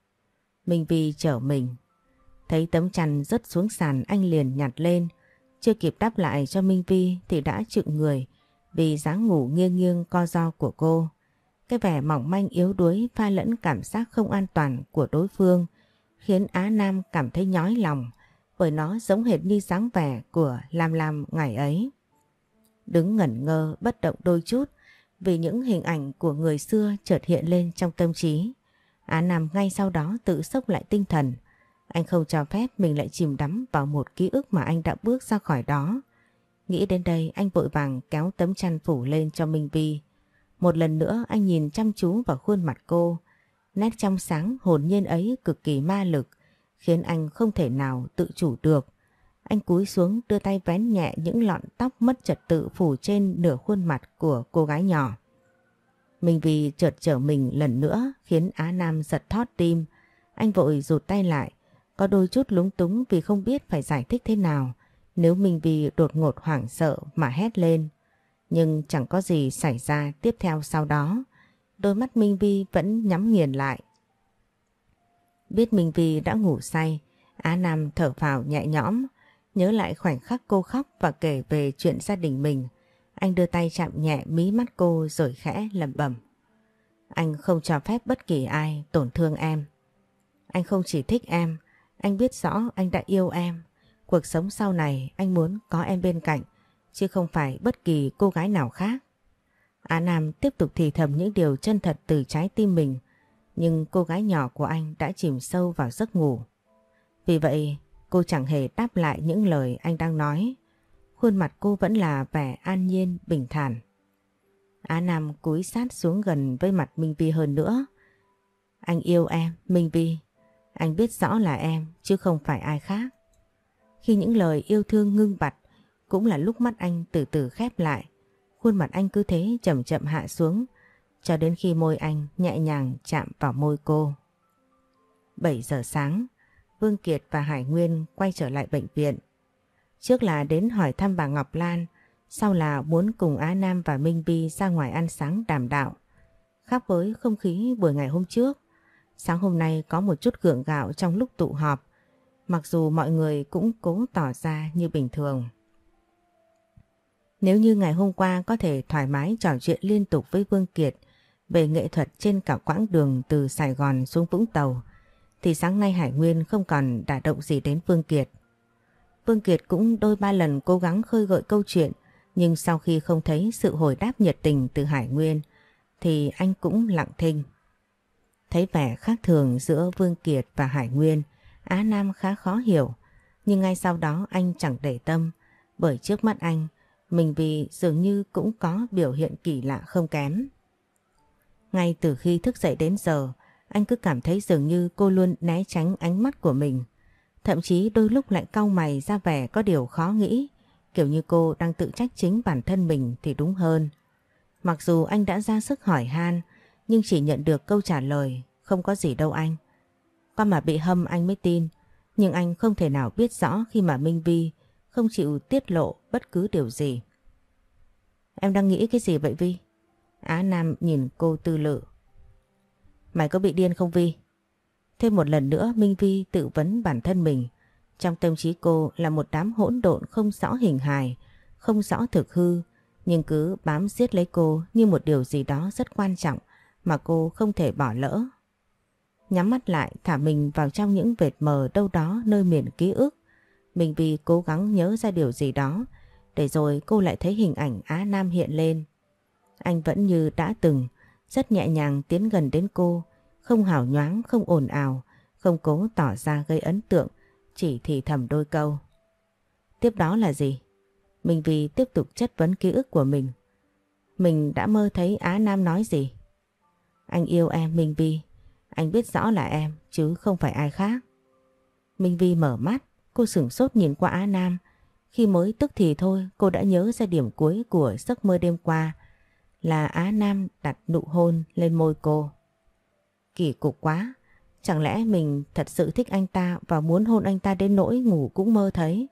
Minh Vi chở mình. Thấy tấm chăn rớt xuống sàn, anh liền nhặt lên. Chưa kịp đáp lại cho Minh Vi thì đã trựng người, vì dáng ngủ nghiêng nghiêng co do của cô. Cái vẻ mỏng manh yếu đuối pha lẫn cảm giác không an toàn của đối phương khiến Á Nam cảm thấy nhói lòng, bởi nó giống hệt như dáng vẻ của Lam Lam ngày ấy. Đứng ngẩn ngơ, bất động đôi chút vì những hình ảnh của người xưa chợt hiện lên trong tâm trí. Á Nam ngay sau đó tự sốc lại tinh thần. Anh không cho phép mình lại chìm đắm vào một ký ức mà anh đã bước ra khỏi đó. Nghĩ đến đây anh vội vàng kéo tấm chăn phủ lên cho Minh Vi. Một lần nữa anh nhìn chăm chú vào khuôn mặt cô. Nét trong sáng hồn nhiên ấy cực kỳ ma lực, khiến anh không thể nào tự chủ được. Anh cúi xuống đưa tay vén nhẹ những lọn tóc mất trật tự phủ trên nửa khuôn mặt của cô gái nhỏ. Mình vì chợt trở mình lần nữa khiến Á Nam giật thót tim. Anh vội rụt tay lại, có đôi chút lúng túng vì không biết phải giải thích thế nào nếu mình vì đột ngột hoảng sợ mà hét lên. Nhưng chẳng có gì xảy ra tiếp theo sau đó. Đôi mắt Minh Vi vẫn nhắm nghiền lại. Biết Minh Vi đã ngủ say, Á Nam thở phào nhẹ nhõm, nhớ lại khoảnh khắc cô khóc và kể về chuyện gia đình mình. Anh đưa tay chạm nhẹ mí mắt cô rồi khẽ lẩm bẩm. Anh không cho phép bất kỳ ai tổn thương em. Anh không chỉ thích em, anh biết rõ anh đã yêu em. Cuộc sống sau này anh muốn có em bên cạnh, chứ không phải bất kỳ cô gái nào khác. Á Nam tiếp tục thì thầm những điều chân thật từ trái tim mình, nhưng cô gái nhỏ của anh đã chìm sâu vào giấc ngủ. Vì vậy, cô chẳng hề đáp lại những lời anh đang nói. Khuôn mặt cô vẫn là vẻ an nhiên, bình thản. Á Nam cúi sát xuống gần với mặt Minh Vi hơn nữa. Anh yêu em, Minh Vi. Anh biết rõ là em, chứ không phải ai khác. Khi những lời yêu thương ngưng bặt, cũng là lúc mắt anh từ từ khép lại. Khuôn mặt anh cứ thế chậm chậm hạ xuống, cho đến khi môi anh nhẹ nhàng chạm vào môi cô. 7 giờ sáng, Vương Kiệt và Hải Nguyên quay trở lại bệnh viện. Trước là đến hỏi thăm bà Ngọc Lan, sau là muốn cùng Á Nam và Minh Bi ra ngoài ăn sáng đàm đạo. Khác với không khí buổi ngày hôm trước, sáng hôm nay có một chút gượng gạo trong lúc tụ họp, mặc dù mọi người cũng cố tỏ ra như bình thường. Nếu như ngày hôm qua có thể thoải mái trò chuyện liên tục với Vương Kiệt về nghệ thuật trên cả quãng đường từ Sài Gòn xuống Vũng Tàu, thì sáng nay Hải Nguyên không còn đả động gì đến Vương Kiệt. Vương Kiệt cũng đôi ba lần cố gắng khơi gợi câu chuyện, nhưng sau khi không thấy sự hồi đáp nhiệt tình từ Hải Nguyên, thì anh cũng lặng thinh. Thấy vẻ khác thường giữa Vương Kiệt và Hải Nguyên, Á Nam khá khó hiểu, nhưng ngay sau đó anh chẳng để tâm, bởi trước mắt anh, mình vì dường như cũng có biểu hiện kỳ lạ không kém. Ngay từ khi thức dậy đến giờ, anh cứ cảm thấy dường như cô luôn né tránh ánh mắt của mình. Thậm chí đôi lúc lại cau mày ra vẻ có điều khó nghĩ, kiểu như cô đang tự trách chính bản thân mình thì đúng hơn. Mặc dù anh đã ra sức hỏi han, nhưng chỉ nhận được câu trả lời, không có gì đâu anh. Qua mà bị hâm anh mới tin, nhưng anh không thể nào biết rõ khi mà Minh Vi không chịu tiết lộ bất cứ điều gì. Em đang nghĩ cái gì vậy Vi? Á Nam nhìn cô tư lự. Mày có bị điên không Vi? Thêm một lần nữa Minh Vi tự vấn bản thân mình. Trong tâm trí cô là một đám hỗn độn không rõ hình hài, không rõ thực hư, nhưng cứ bám giết lấy cô như một điều gì đó rất quan trọng mà cô không thể bỏ lỡ. Nhắm mắt lại thả mình vào trong những vệt mờ đâu đó nơi miền ký ức. Mình vì cố gắng nhớ ra điều gì đó, để rồi cô lại thấy hình ảnh Á Nam hiện lên. Anh vẫn như đã từng, rất nhẹ nhàng tiến gần đến cô, không hào nhoáng, không ồn ào, không cố tỏ ra gây ấn tượng, chỉ thì thầm đôi câu. Tiếp đó là gì? Mình vì tiếp tục chất vấn ký ức của mình. Mình đã mơ thấy Á Nam nói gì? Anh yêu em Minh Vi, anh biết rõ là em chứ không phải ai khác. Minh Vi mở mắt, cô sửng sốt nhìn qua Á Nam. Khi mới tức thì thôi cô đã nhớ ra điểm cuối của giấc mơ đêm qua là Á Nam đặt nụ hôn lên môi cô. Kỳ cục quá, chẳng lẽ mình thật sự thích anh ta và muốn hôn anh ta đến nỗi ngủ cũng mơ thấy.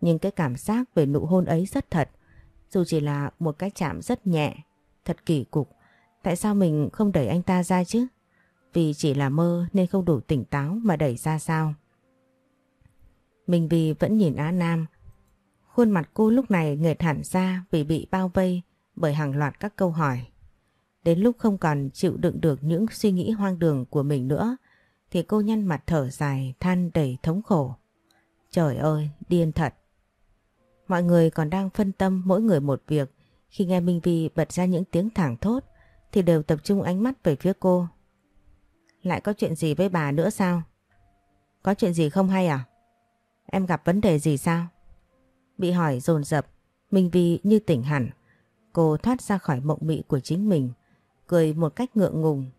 Nhưng cái cảm giác về nụ hôn ấy rất thật, dù chỉ là một cái chạm rất nhẹ, thật kỳ cục. Tại sao mình không đẩy anh ta ra chứ? Vì chỉ là mơ nên không đủ tỉnh táo mà đẩy ra sao. Mình vì vẫn nhìn Á Nam. Khuôn mặt cô lúc này nghệt hẳn ra vì bị bao vây bởi hàng loạt các câu hỏi. Đến lúc không còn chịu đựng được những suy nghĩ hoang đường của mình nữa thì cô nhăn mặt thở dài than đầy thống khổ. Trời ơi, điên thật. Mọi người còn đang phân tâm mỗi người một việc khi nghe Minh Vi bật ra những tiếng thẳng thốt thì đều tập trung ánh mắt về phía cô. Lại có chuyện gì với bà nữa sao? Có chuyện gì không hay à? Em gặp vấn đề gì sao? Bị hỏi dồn dập, Minh Vi như tỉnh hẳn. Cô thoát ra khỏi mộng mị của chính mình, cười một cách ngượng ngùng.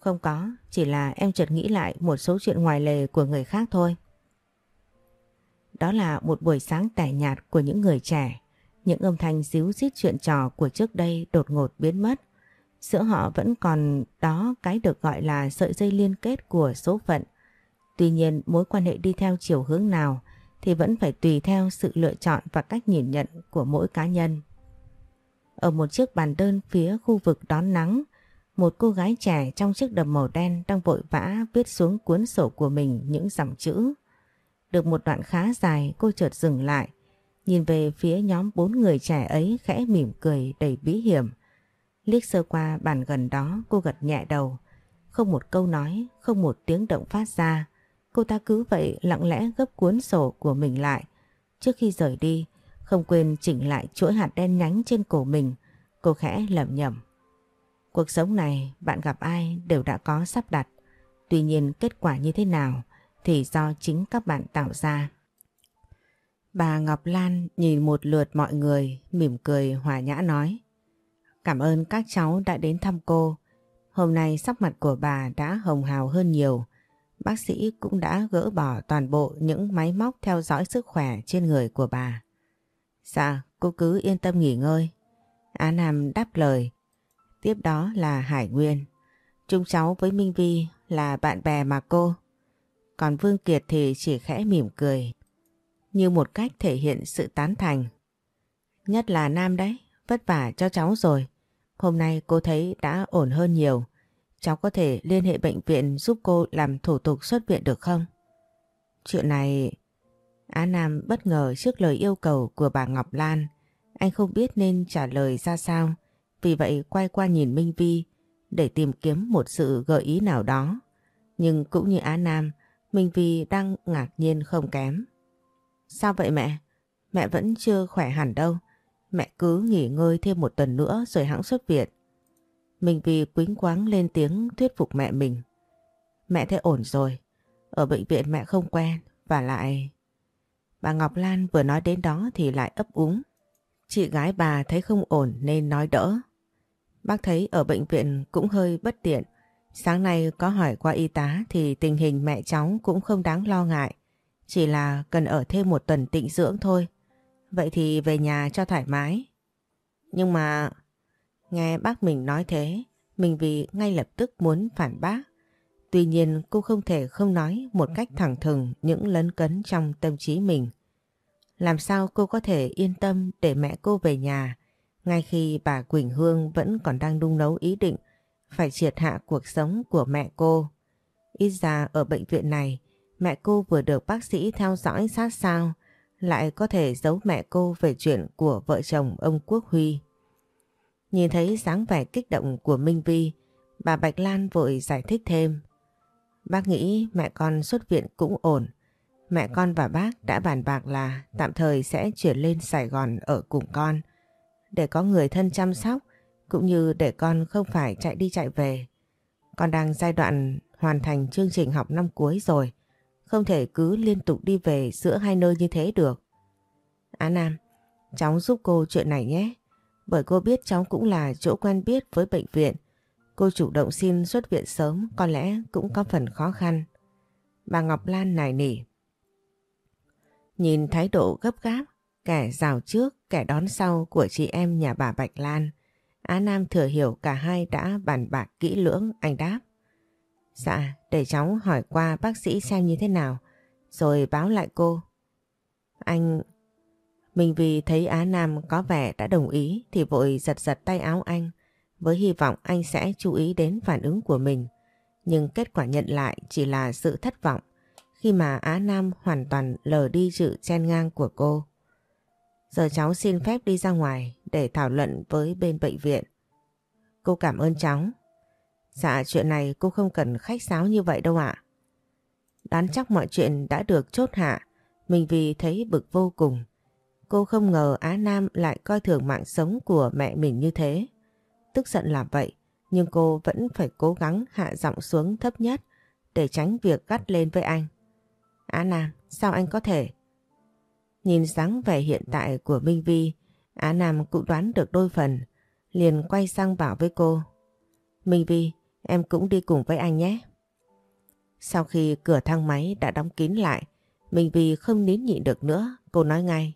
Không có, chỉ là em chợt nghĩ lại một số chuyện ngoài lề của người khác thôi. Đó là một buổi sáng tẻ nhạt của những người trẻ. Những âm thanh díu dít chuyện trò của trước đây đột ngột biến mất. Giữa họ vẫn còn đó cái được gọi là sợi dây liên kết của số phận. Tuy nhiên mối quan hệ đi theo chiều hướng nào thì vẫn phải tùy theo sự lựa chọn và cách nhìn nhận của mỗi cá nhân. Ở một chiếc bàn đơn phía khu vực đón nắng, một cô gái trẻ trong chiếc đầm màu đen đang vội vã viết xuống cuốn sổ của mình những dòng chữ. Được một đoạn khá dài cô chợt dừng lại, nhìn về phía nhóm bốn người trẻ ấy khẽ mỉm cười đầy bí hiểm. Liếc sơ qua bàn gần đó cô gật nhẹ đầu, không một câu nói, không một tiếng động phát ra. Cô ta cứ vậy lặng lẽ gấp cuốn sổ của mình lại. Trước khi rời đi, không quên chỉnh lại chuỗi hạt đen nhánh trên cổ mình, cô khẽ lẩm nhẩm. Cuộc sống này bạn gặp ai đều đã có sắp đặt. Tuy nhiên kết quả như thế nào thì do chính các bạn tạo ra. Bà Ngọc Lan nhìn một lượt mọi người, mỉm cười hòa nhã nói. Cảm ơn các cháu đã đến thăm cô. Hôm nay sắc mặt của bà đã hồng hào hơn nhiều. Bác sĩ cũng đã gỡ bỏ toàn bộ những máy móc theo dõi sức khỏe trên người của bà. Dạ, cô cứ yên tâm nghỉ ngơi. Á Nam đáp lời. Tiếp đó là Hải Nguyên. Chúng cháu với Minh Vi là bạn bè mà cô. Còn Vương Kiệt thì chỉ khẽ mỉm cười. Như một cách thể hiện sự tán thành. Nhất là Nam đấy, vất vả cho cháu rồi. Hôm nay cô thấy đã ổn hơn nhiều. Cháu có thể liên hệ bệnh viện giúp cô làm thủ tục xuất viện được không? Chuyện này... Á Nam bất ngờ trước lời yêu cầu của bà Ngọc Lan. Anh không biết nên trả lời ra sao. Vì vậy quay qua nhìn Minh Vi để tìm kiếm một sự gợi ý nào đó. Nhưng cũng như Á Nam, Minh Vi đang ngạc nhiên không kém. Sao vậy mẹ? Mẹ vẫn chưa khỏe hẳn đâu. Mẹ cứ nghỉ ngơi thêm một tuần nữa rồi hãng xuất viện. Minh Vi quính quáng lên tiếng thuyết phục mẹ mình. Mẹ thấy ổn rồi. Ở bệnh viện mẹ không quen và lại... Bà Ngọc Lan vừa nói đến đó thì lại ấp úng. Chị gái bà thấy không ổn nên nói đỡ. Bác thấy ở bệnh viện cũng hơi bất tiện. Sáng nay có hỏi qua y tá thì tình hình mẹ cháu cũng không đáng lo ngại. Chỉ là cần ở thêm một tuần tịnh dưỡng thôi. Vậy thì về nhà cho thoải mái. Nhưng mà... Nghe bác mình nói thế, mình vì ngay lập tức muốn phản bác. Tuy nhiên cô không thể không nói một cách thẳng thừng những lấn cấn trong tâm trí mình. Làm sao cô có thể yên tâm để mẹ cô về nhà ngay khi bà Quỳnh Hương vẫn còn đang đung nấu ý định phải triệt hạ cuộc sống của mẹ cô. Ít ra ở bệnh viện này, mẹ cô vừa được bác sĩ theo dõi sát sao, lại có thể giấu mẹ cô về chuyện của vợ chồng ông Quốc Huy. Nhìn thấy dáng vẻ kích động của Minh Vi, bà Bạch Lan vội giải thích thêm. Bác nghĩ mẹ con xuất viện cũng ổn. Mẹ con và bác đã bàn bạc là tạm thời sẽ chuyển lên Sài Gòn ở cùng con để có người thân chăm sóc cũng như để con không phải chạy đi chạy về. Con đang giai đoạn hoàn thành chương trình học năm cuối rồi, không thể cứ liên tục đi về giữa hai nơi như thế được. Á Nam, cháu giúp cô chuyện này nhé, bởi cô biết cháu cũng là chỗ quen biết với bệnh viện. Cô chủ động xin xuất viện sớm có lẽ cũng có phần khó khăn. Bà Ngọc Lan nài nỉ. Nhìn thái độ gấp gáp, kẻ rào trước, kẻ đón sau của chị em nhà bà Bạch Lan, Á Nam thừa hiểu cả hai đã bàn bạc kỹ lưỡng, anh đáp. Dạ, để cháu hỏi qua bác sĩ xem như thế nào, rồi báo lại cô. Anh... Mình vì thấy Á Nam có vẻ đã đồng ý thì vội giật giật tay áo anh, với hy vọng anh sẽ chú ý đến phản ứng của mình. Nhưng kết quả nhận lại chỉ là sự thất vọng khi mà Á Nam hoàn toàn lờ đi sự chen ngang của cô. Giờ cháu xin phép đi ra ngoài để thảo luận với bên bệnh viện. Cô cảm ơn cháu. Dạ chuyện này cô không cần khách sáo như vậy đâu ạ. Đoán chắc mọi chuyện đã được chốt hạ, mình vì thấy bực vô cùng. Cô không ngờ Á Nam lại coi thường mạng sống của mẹ mình như thế. Tức giận là vậy, nhưng cô vẫn phải cố gắng hạ giọng xuống thấp nhất để tránh việc gắt lên với anh. Á Nam, sao anh có thể? Nhìn dáng vẻ hiện tại của Minh Vi, Á Nam cũng đoán được đôi phần, liền quay sang bảo với cô. Minh Vi, em cũng đi cùng với anh nhé. Sau khi cửa thang máy đã đóng kín lại, Minh Vi không nín nhịn được nữa, cô nói ngay.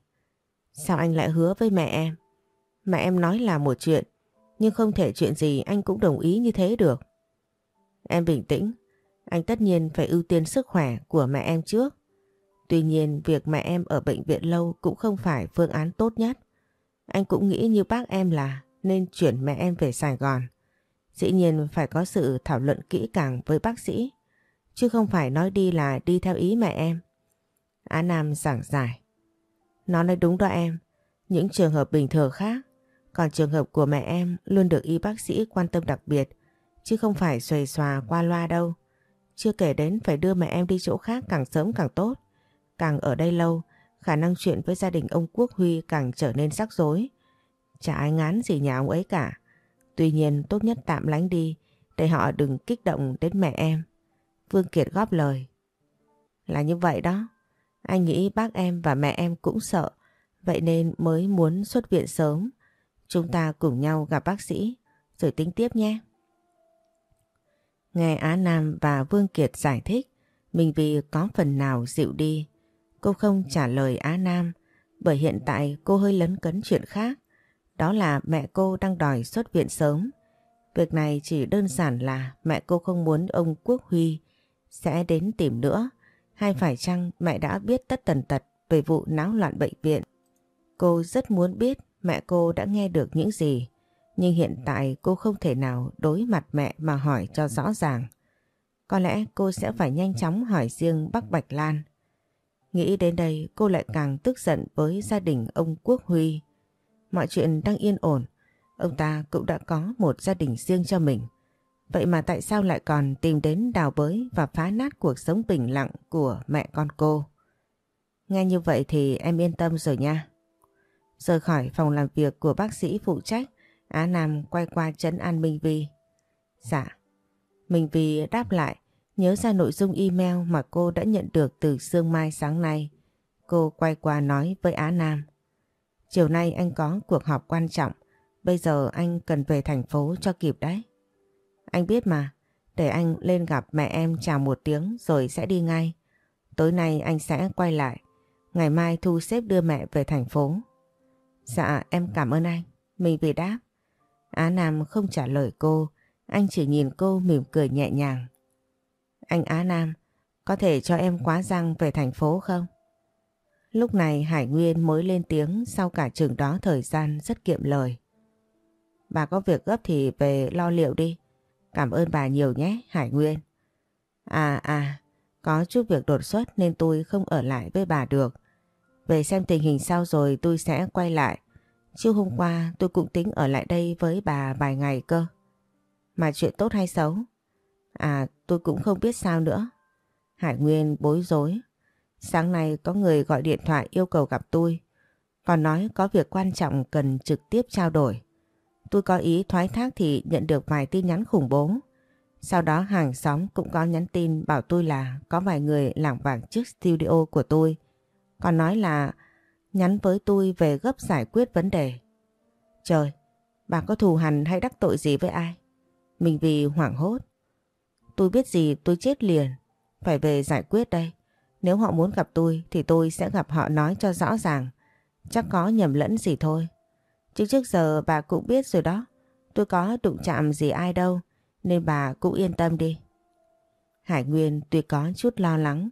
Sao anh lại hứa với mẹ em? Mẹ em nói là một chuyện, nhưng không thể chuyện gì anh cũng đồng ý như thế được. Em bình tĩnh, anh tất nhiên phải ưu tiên sức khỏe của mẹ em trước. Tuy nhiên việc mẹ em ở bệnh viện lâu cũng không phải phương án tốt nhất. Anh cũng nghĩ như bác em là nên chuyển mẹ em về Sài Gòn. Dĩ nhiên phải có sự thảo luận kỹ càng với bác sĩ, chứ không phải nói đi là đi theo ý mẹ em. Á Nam giảng giải. Nó nói đúng đó em, những trường hợp bình thường khác, còn trường hợp của mẹ em luôn được y bác sĩ quan tâm đặc biệt, chứ không phải xuề xòa qua loa đâu. Chưa kể đến phải đưa mẹ em đi chỗ khác càng sớm càng tốt. Càng ở đây lâu, khả năng chuyện với gia đình ông Quốc Huy càng trở nên rắc rối. Chả ai ngán gì nhà ông ấy cả. Tuy nhiên tốt nhất tạm lánh đi để họ đừng kích động đến mẹ em. Vương Kiệt góp lời. Là như vậy đó. Anh nghĩ bác em và mẹ em cũng sợ. Vậy nên mới muốn xuất viện sớm. Chúng ta cùng nhau gặp bác sĩ rồi tính tiếp nhé. Nghe Á Nam và Vương Kiệt giải thích, mình vì có phần nào dịu đi. Cô không trả lời Á Nam bởi hiện tại cô hơi lấn cấn chuyện khác. Đó là mẹ cô đang đòi xuất viện sớm. Việc này chỉ đơn giản là mẹ cô không muốn ông Quốc Huy sẽ đến tìm nữa. Hay phải chăng mẹ đã biết tất tần tật về vụ náo loạn bệnh viện? Cô rất muốn biết mẹ cô đã nghe được những gì. Nhưng hiện tại cô không thể nào đối mặt mẹ mà hỏi cho rõ ràng. Có lẽ cô sẽ phải nhanh chóng hỏi riêng bác Bạch Lan. Nghĩ đến đây cô lại càng tức giận với gia đình ông Quốc Huy. Mọi chuyện đang yên ổn, ông ta cũng đã có một gia đình riêng cho mình. Vậy mà tại sao lại còn tìm đến đào bới và phá nát cuộc sống bình lặng của mẹ con cô? Nghe như vậy thì em yên tâm rồi nha. Rời khỏi phòng làm việc của bác sĩ phụ trách, Á Nam quay qua chấn an Minh Vi. Dạ. Minh Vi đáp lại, nhớ ra nội dung email mà cô đã nhận được từ Sương Mai sáng nay. Cô quay qua nói với Á Nam. Chiều nay anh có cuộc họp quan trọng, bây giờ anh cần về thành phố cho kịp đấy. Anh biết mà, để anh lên gặp mẹ em chào một tiếng rồi sẽ đi ngay. Tối nay anh sẽ quay lại, ngày mai thu xếp đưa mẹ về thành phố. Dạ em cảm ơn anh, mình bị đáp. Á Nam không trả lời cô, anh chỉ nhìn cô mỉm cười nhẹ nhàng. Anh Á Nam, có thể cho em quá răng về thành phố không? Lúc này Hải Nguyên mới lên tiếng sau cả chừng đó thời gian rất kiệm lời. Bà có việc gấp thì về lo liệu đi. Cảm ơn bà nhiều nhé Hải Nguyên. À à, có chút việc đột xuất nên tôi không ở lại với bà được. Về xem tình hình sao rồi tôi sẽ quay lại. Chứ hôm qua, tôi cũng tính ở lại đây với bà vài ngày cơ. Mà chuyện tốt hay xấu? À tôi cũng không biết sao nữa. Hải Nguyên bối rối. Sáng nay có người gọi điện thoại yêu cầu gặp tôi. Còn nói có việc quan trọng cần trực tiếp trao đổi. Tôi có ý thoái thác thì nhận được vài tin nhắn khủng bố. Sau đó hàng xóm cũng có nhắn tin bảo tôi là có vài người lảng vảng trước studio của tôi. Còn nói là nhắn với tôi về gấp giải quyết vấn đề. Trời, bà có thù hằn hay đắc tội gì với ai? Mình vì hoảng hốt. Tôi biết gì tôi chết liền, phải về giải quyết đây. Nếu họ muốn gặp tôi thì tôi sẽ gặp họ nói cho rõ ràng. Chắc có nhầm lẫn gì thôi. Chứ trước giờ bà cũng biết rồi đó. Tôi có đụng chạm gì ai đâu. Nên bà cũng yên tâm đi. Hải Nguyên tuy có chút lo lắng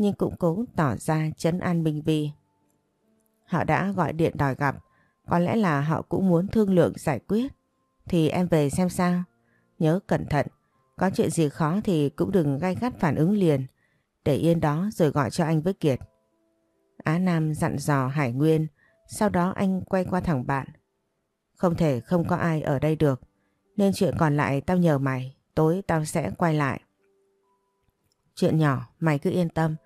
nhưng cũng cố tỏ ra chấn an Minh Vi. Họ đã gọi điện đòi gặp, có lẽ là họ cũng muốn thương lượng giải quyết. Thì em về xem sao. Nhớ cẩn thận, có chuyện gì khó thì cũng đừng gay gắt phản ứng liền. Để yên đó rồi gọi cho anh với Kiệt. Á Nam dặn dò Hải Nguyên, sau đó anh quay qua thằng bạn. Không thể không có ai ở đây được, nên chuyện còn lại tao nhờ mày, tối tao sẽ quay lại. Chuyện nhỏ, mày cứ yên tâm,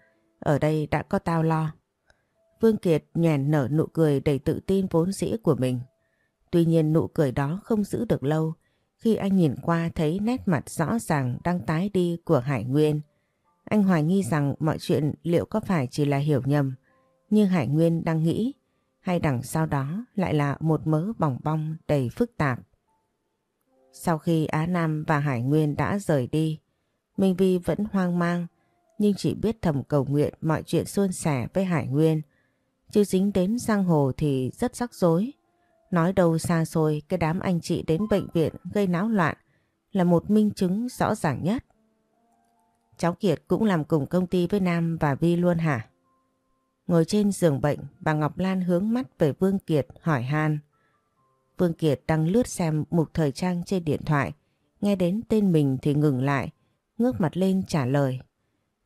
ở đây đã có tao lo. Vương Kiệt nhoèn nở nụ cười đầy tự tin vốn dĩ của mình. Tuy nhiên nụ cười đó không giữ được lâu khi anh nhìn qua thấy nét mặt rõ ràng đang tái đi của Hải Nguyên. Anh hoài nghi rằng mọi chuyện liệu có phải chỉ là hiểu nhầm như Hải Nguyên đang nghĩ hay đằng sau đó lại là một mớ bỏng bong đầy phức tạp. Sau khi Á Nam và Hải Nguyên đã rời đi, Minh Vi vẫn hoang mang nhưng chỉ biết thầm cầu nguyện mọi chuyện suôn sẻ với Hải Nguyên. Chứ dính đến giang hồ thì rất rắc rối. Nói đâu xa xôi cái đám anh chị đến bệnh viện gây náo loạn là một minh chứng rõ ràng nhất. Cháu Kiệt cũng làm cùng công ty với Nam và Vi luôn hả? Ngồi trên giường bệnh, bà Ngọc Lan hướng mắt về Vương Kiệt hỏi han. Vương Kiệt đang lướt xem mục thời trang trên điện thoại, nghe đến tên mình thì ngừng lại, ngước mặt lên trả lời.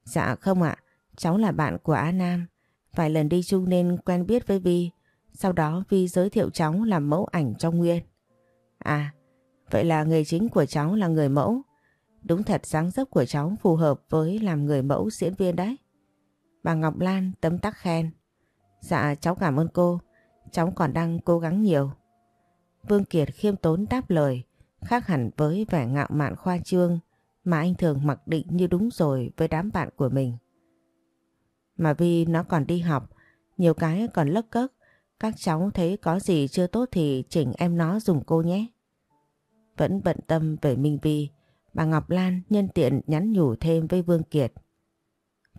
Dạ không ạ, cháu là bạn của Á Nam, vài lần đi chung nên quen biết với Vi, sau đó Vi giới thiệu cháu làm mẫu ảnh cho Nguyên. À, vậy là nghề chính của cháu là người mẫu. Đúng thật dáng dấp của cháu phù hợp với làm người mẫu diễn viên đấy. Bà Ngọc Lan tấm tắc khen. Dạ cháu cảm ơn cô, cháu còn đang cố gắng nhiều. Vương Kiệt khiêm tốn đáp lời, khác hẳn với vẻ ngạo mạn khoa trương mà anh thường mặc định như đúng rồi với đám bạn của mình. Mà vì nó còn đi học, nhiều cái còn lấc cất, các cháu thấy có gì chưa tốt thì chỉnh em nó dùng cô nhé. Vẫn bận tâm về Minh Vi, bà Ngọc Lan nhân tiện nhắn nhủ thêm với Vương Kiệt.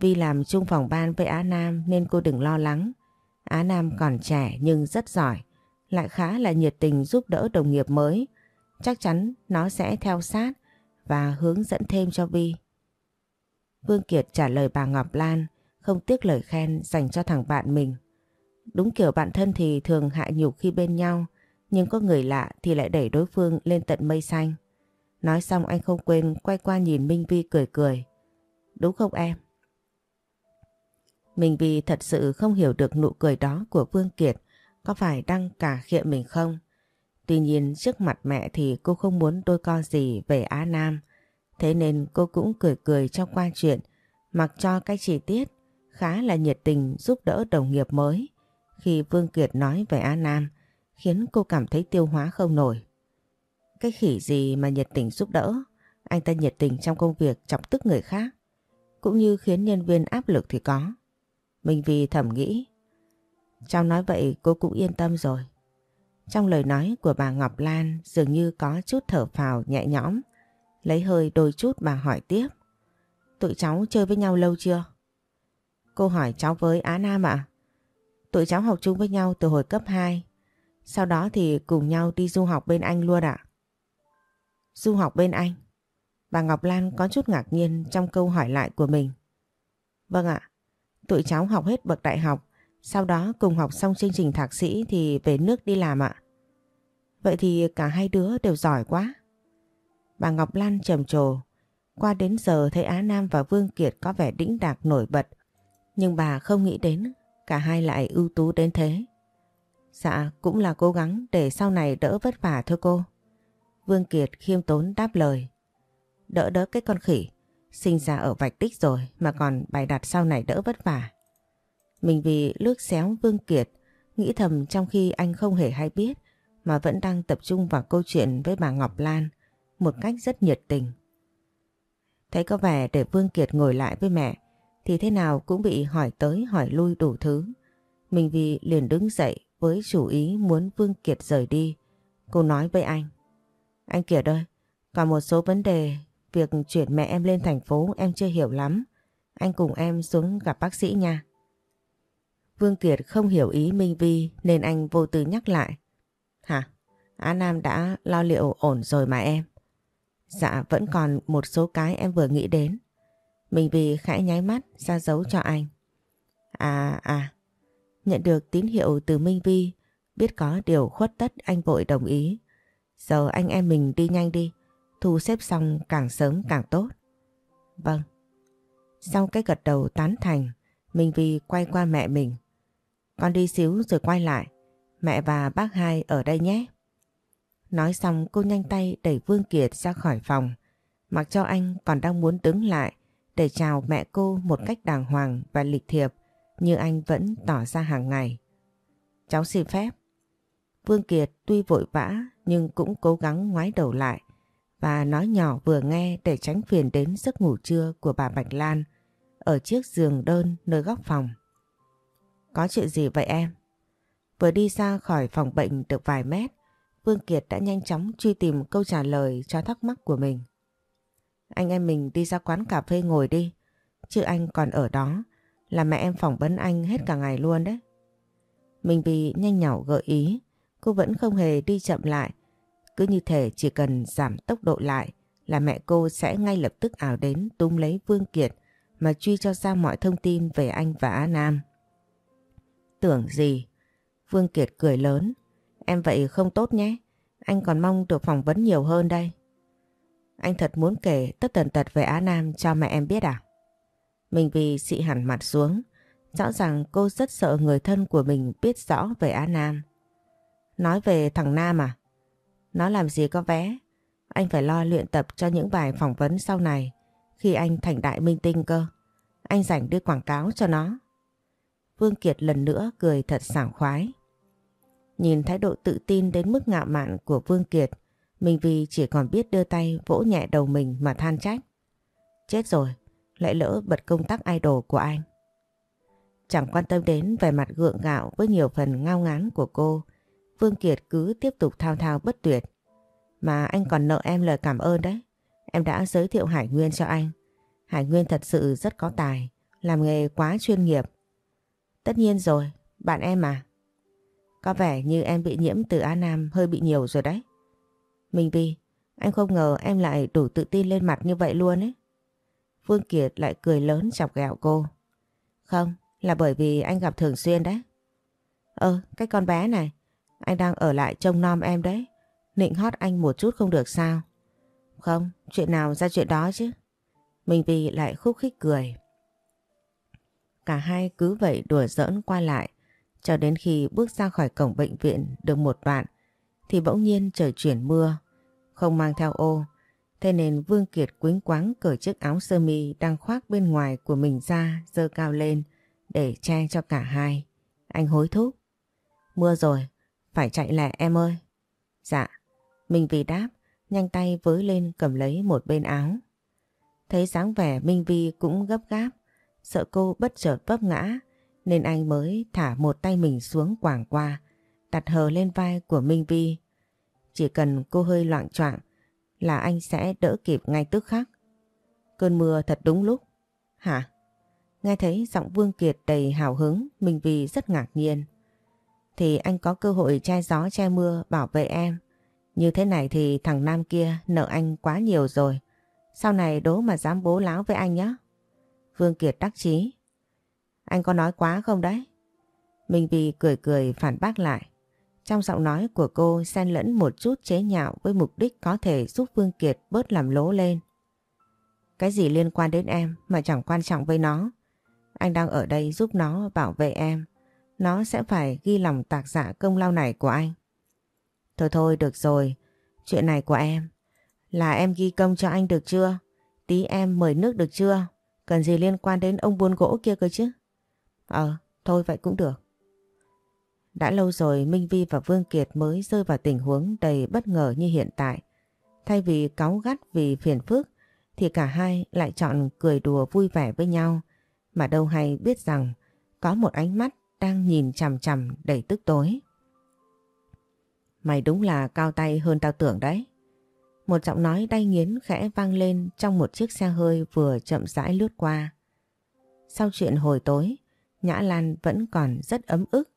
Vi làm chung phòng ban với Á Nam nên cô đừng lo lắng. Á Nam còn trẻ nhưng rất giỏi, lại khá là nhiệt tình giúp đỡ đồng nghiệp mới. Chắc chắn nó sẽ theo sát và hướng dẫn thêm cho Vi. Vương Kiệt trả lời bà Ngọc Lan không tiếc lời khen dành cho thằng bạn mình. Đúng kiểu bạn thân thì thường hạ nhục khi bên nhau, nhưng có người lạ thì lại đẩy đối phương lên tận mây xanh. Nói xong anh không quên quay qua nhìn Minh Vi cười cười. Đúng không em? Minh Vi thật sự không hiểu được nụ cười đó của Vương Kiệt có phải đang cả khịa mình không? Tuy nhiên trước mặt mẹ thì cô không muốn đôi co gì về Á Nam. Thế nên cô cũng cười cười cho qua chuyện, mặc cho cái chi tiết khá là nhiệt tình giúp đỡ đồng nghiệp mới. Khi Vương Kiệt nói về Á Nam, khiến cô cảm thấy tiêu hóa không nổi. Cái khỉ gì mà nhiệt tình giúp đỡ, anh ta nhiệt tình trong công việc chọc tức người khác, cũng như khiến nhân viên áp lực thì có. mình vì thầm nghĩ, cháu nói vậy cô cũng yên tâm rồi. Trong lời nói của bà Ngọc Lan, dường như có chút thở phào nhẹ nhõm. Lấy hơi đôi chút bà hỏi tiếp. Tụi cháu chơi với nhau lâu chưa? Cô hỏi cháu với Á Nam ạ. Tụi cháu học chung với nhau từ hồi cấp 2. Sau đó thì cùng nhau đi du học bên Anh luôn ạ. Du học bên Anh? Bà Ngọc Lan có chút ngạc nhiên trong câu hỏi lại của mình. Vâng ạ. Tụi cháu học hết bậc đại học sau đó cùng học xong chương trình thạc sĩ thì về nước đi làm ạ. Vậy thì cả hai đứa đều giỏi quá. Bà Ngọc Lan trầm trồ. Qua đến giờ thấy Á Nam và Vương Kiệt có vẻ đĩnh đạc nổi bật. Nhưng bà không nghĩ đến, cả hai lại ưu tú đến thế. Dạ cũng là cố gắng để sau này đỡ vất vả thôi cô. Vương Kiệt khiêm tốn đáp lời. Đỡ đỡ cái con khỉ. Sinh ra ở vạch đích rồi mà còn bày đặt sau này đỡ vất vả. Mình vì lướt xéo Vương Kiệt, nghĩ thầm trong khi anh không hề hay biết mà vẫn đang tập trung vào câu chuyện với bà Ngọc Lan một cách rất nhiệt tình. Thấy có vẻ để Vương Kiệt ngồi lại với mẹ thì thế nào cũng bị hỏi tới hỏi lui đủ thứ. Mình vì liền đứng dậy với chủ ý muốn Vương Kiệt rời đi. Cô nói với anh. Anh Kiệt ơi, còn một số vấn đề việc chuyển mẹ em lên thành phố em chưa hiểu lắm. Anh cùng em xuống gặp bác sĩ nha. Vương Kiệt không hiểu ý Minh Vi nên anh vô tư nhắc lại. Hả? Á Nam đã lo liệu ổn rồi mà em. Dạ vẫn còn một số cái em vừa nghĩ đến. Minh Vi khẽ nháy mắt ra dấu cho anh. À à, nhận được tín hiệu từ Minh Vi, biết có điều khuất tất anh vội đồng ý. Giờ anh em mình đi nhanh đi, thu xếp xong càng sớm càng tốt. Vâng. Sau cái gật đầu tán thành, Minh Vi quay qua mẹ mình. Con đi xíu rồi quay lại. Mẹ và bác hai ở đây nhé. Nói xong, cô nhanh tay đẩy Vương Kiệt ra khỏi phòng. Mặc cho anh còn đang muốn đứng lại, để chào mẹ cô một cách đàng hoàng và lịch thiệp, như anh vẫn tỏ ra hàng ngày. Cháu xin phép. Vương Kiệt tuy vội vã, nhưng cũng cố gắng ngoái đầu lại và nói nhỏ vừa nghe để tránh phiền đến giấc ngủ trưa của bà Bạch Lan ở chiếc giường đơn nơi góc phòng. Có chuyện gì vậy em? Vừa đi ra khỏi phòng bệnh được vài mét, Vương Kiệt đã nhanh chóng truy tìm câu trả lời cho thắc mắc của mình. Anh em mình đi ra quán cà phê ngồi đi, chứ anh còn ở đó, là mẹ em phỏng vấn anh hết cả ngày luôn đấy. Mình vì nhanh nhỏ gợi ý, cô vẫn không hề đi chậm lại. Cứ như thể chỉ cần giảm tốc độ lại là mẹ cô sẽ ngay lập tức ảo đến túm lấy Vương Kiệt mà truy cho ra mọi thông tin về anh và Á Nam. Tưởng gì? Vương Kiệt cười lớn. Em vậy không tốt nhé. Anh còn mong được phỏng vấn nhiều hơn đây. Anh thật muốn kể tất tần tật về Á Nam cho mẹ em biết à? Mình vì xị hẳn mặt xuống. Rõ ràng cô rất sợ người thân của mình biết rõ về Á Nam. Nói về thằng Nam à? Nó làm gì có vé? Anh phải lo luyện tập cho những bài phỏng vấn sau này, khi anh thành đại minh tinh cơ. Anh rảnh đưa quảng cáo cho nó. Vương Kiệt lần nữa cười thật sảng khoái. Nhìn thái độ tự tin đến mức ngạo mạn của Vương Kiệt, mình vì chỉ còn biết đưa tay vỗ nhẹ đầu mình mà than trách. Chết rồi, lại lỡ bật công tác idol của anh. Chẳng quan tâm đến vẻ mặt gượng gạo với nhiều phần ngao ngán của cô, Vương Kiệt cứ tiếp tục thao thao bất tuyệt. Mà anh còn nợ em lời cảm ơn đấy. Em đã giới thiệu Hải Nguyên cho anh. Hải Nguyên thật sự rất có tài, làm nghề quá chuyên nghiệp. Tất nhiên rồi, bạn em à. Có vẻ như em bị nhiễm từ Á Nam hơi bị nhiều rồi đấy. Minh Vi, anh không ngờ em lại đủ tự tin lên mặt như vậy luôn ấy. Phương Kiệt lại cười lớn chọc ghẹo cô. Không, là bởi vì anh gặp thường xuyên đấy. Ơ, cái con bé này, anh đang ở lại trông nom em đấy. Nịnh hót anh một chút không được sao? Không, chuyện nào ra chuyện đó chứ. Minh Vi lại khúc khích cười. Cả hai cứ vậy đùa giỡn qua lại cho đến khi bước ra khỏi cổng bệnh viện được một đoạn thì bỗng nhiên trời chuyển mưa, không mang theo ô. Thế nên Vương Kiệt quýnh quáng cởi chiếc áo sơ mi đang khoác bên ngoài của mình ra dơ cao lên để che cho cả hai. Anh hối thúc. Mưa rồi, phải chạy lẹ em ơi. Dạ, Minh Vi đáp, nhanh tay với lên cầm lấy một bên áo. Thấy dáng vẻ Minh Vi cũng gấp gáp, sợ cô bất chợt vấp ngã nên anh mới thả một tay mình xuống quảng qua, đặt hờ lên vai của Minh Vi. Chỉ cần cô hơi loạn choạng là anh sẽ đỡ kịp ngay tức khắc. Cơn mưa thật đúng lúc. Hả? Nghe thấy giọng Vương Kiệt đầy hào hứng, Minh Vi rất ngạc nhiên. Thì anh có cơ hội che gió che mưa bảo vệ em. Như thế này thì thằng Nam kia nợ anh quá nhiều rồi. Sau này đố mà dám bố láo với anh nhé. Vương Kiệt đắc chí. Anh có nói quá không đấy? Minh Vy cười cười phản bác lại. Trong giọng nói của cô xen lẫn một chút chế nhạo với mục đích có thể giúp Vương Kiệt bớt làm lố lên. Cái gì liên quan đến em mà chẳng quan trọng với nó. Anh đang ở đây giúp nó bảo vệ em. Nó sẽ phải ghi lòng tạc dạ công lao này của anh. Thôi thôi, được rồi. Chuyện này của em. Là em ghi công cho anh được chưa? Tí em mời nước được chưa? Cần gì liên quan đến ông buôn gỗ kia cơ chứ? Ờ, thôi vậy cũng được. Đã lâu rồi Minh Vi và Vương Kiệt mới rơi vào tình huống đầy bất ngờ như hiện tại. Thay vì cáu gắt vì phiền phức thì cả hai lại chọn cười đùa vui vẻ với nhau mà đâu hay biết rằng có một ánh mắt đang nhìn chằm chằm đầy tức tối. Mày đúng là cao tay hơn tao tưởng đấy. Một giọng nói đay nghiến khẽ vang lên trong một chiếc xe hơi vừa chậm rãi lướt qua. Sau chuyện hồi tối, Nhã Lan vẫn còn rất ấm ức.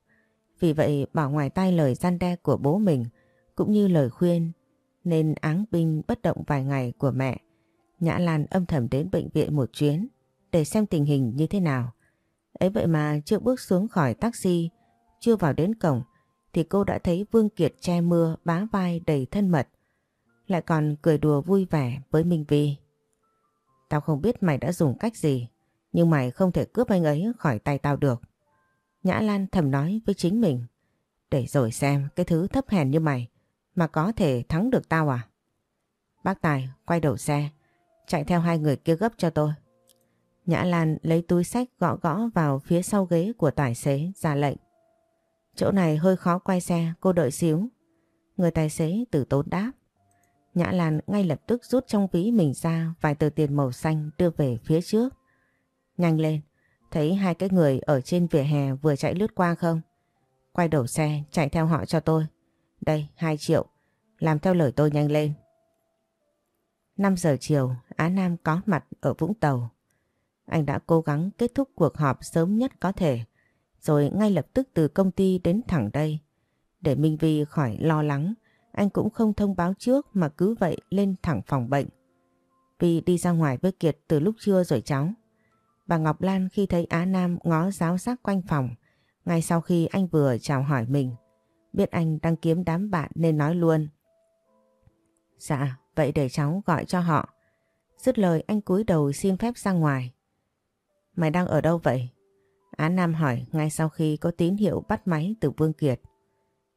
Vì vậy bỏ ngoài tay lời gian đe của bố mình cũng như lời khuyên nên áng binh bất động vài ngày của mẹ. Nhã Lan âm thầm đến bệnh viện một chuyến để xem tình hình như thế nào. Ấy vậy mà chưa bước xuống khỏi taxi, chưa vào đến cổng thì cô đã thấy Vương Kiệt che mưa bá vai đầy thân mật. Lại còn cười đùa vui vẻ với Minh Vi. Tao không biết mày đã dùng cách gì nhưng mày không thể cướp anh ấy khỏi tay tao được. Nhã Lan thầm nói với chính mình. Để rồi xem cái thứ thấp hèn như mày mà có thể thắng được tao à? Bác Tài quay đầu xe, chạy theo hai người kia gấp cho tôi. Nhã Lan lấy túi sách gõ gõ vào phía sau ghế của tài xế ra lệnh. Chỗ này hơi khó quay xe, cô đợi xíu. Người tài xế từ tốn đáp. Nhã Lan ngay lập tức rút trong ví mình ra vài tờ tiền màu xanh đưa về phía trước. Nhanh lên, thấy hai cái người ở trên vỉa hè vừa chạy lướt qua không? Quay đầu xe, chạy theo họ cho tôi. Đây, 2 triệu. Làm theo lời tôi nhanh lên. 5 giờ chiều, Á Nam có mặt ở Vũng Tàu. Anh đã cố gắng kết thúc cuộc họp sớm nhất có thể, rồi ngay lập tức từ công ty đến thẳng đây, Để Minh Vi khỏi lo lắng, anh cũng không thông báo trước mà cứ vậy lên thẳng phòng bệnh. vì đi ra ngoài với Kiệt từ lúc trưa rồi cháu. Bà Ngọc Lan khi thấy Á Nam ngó giáo giác quanh phòng, ngay sau khi anh vừa chào hỏi mình, biết anh đang kiếm đám bạn nên nói luôn. Dạ, vậy để cháu gọi cho họ. Dứt lời anh cúi đầu xin phép ra ngoài. Mày đang ở đâu vậy? Á Nam hỏi ngay sau khi có tín hiệu bắt máy từ Vương Kiệt.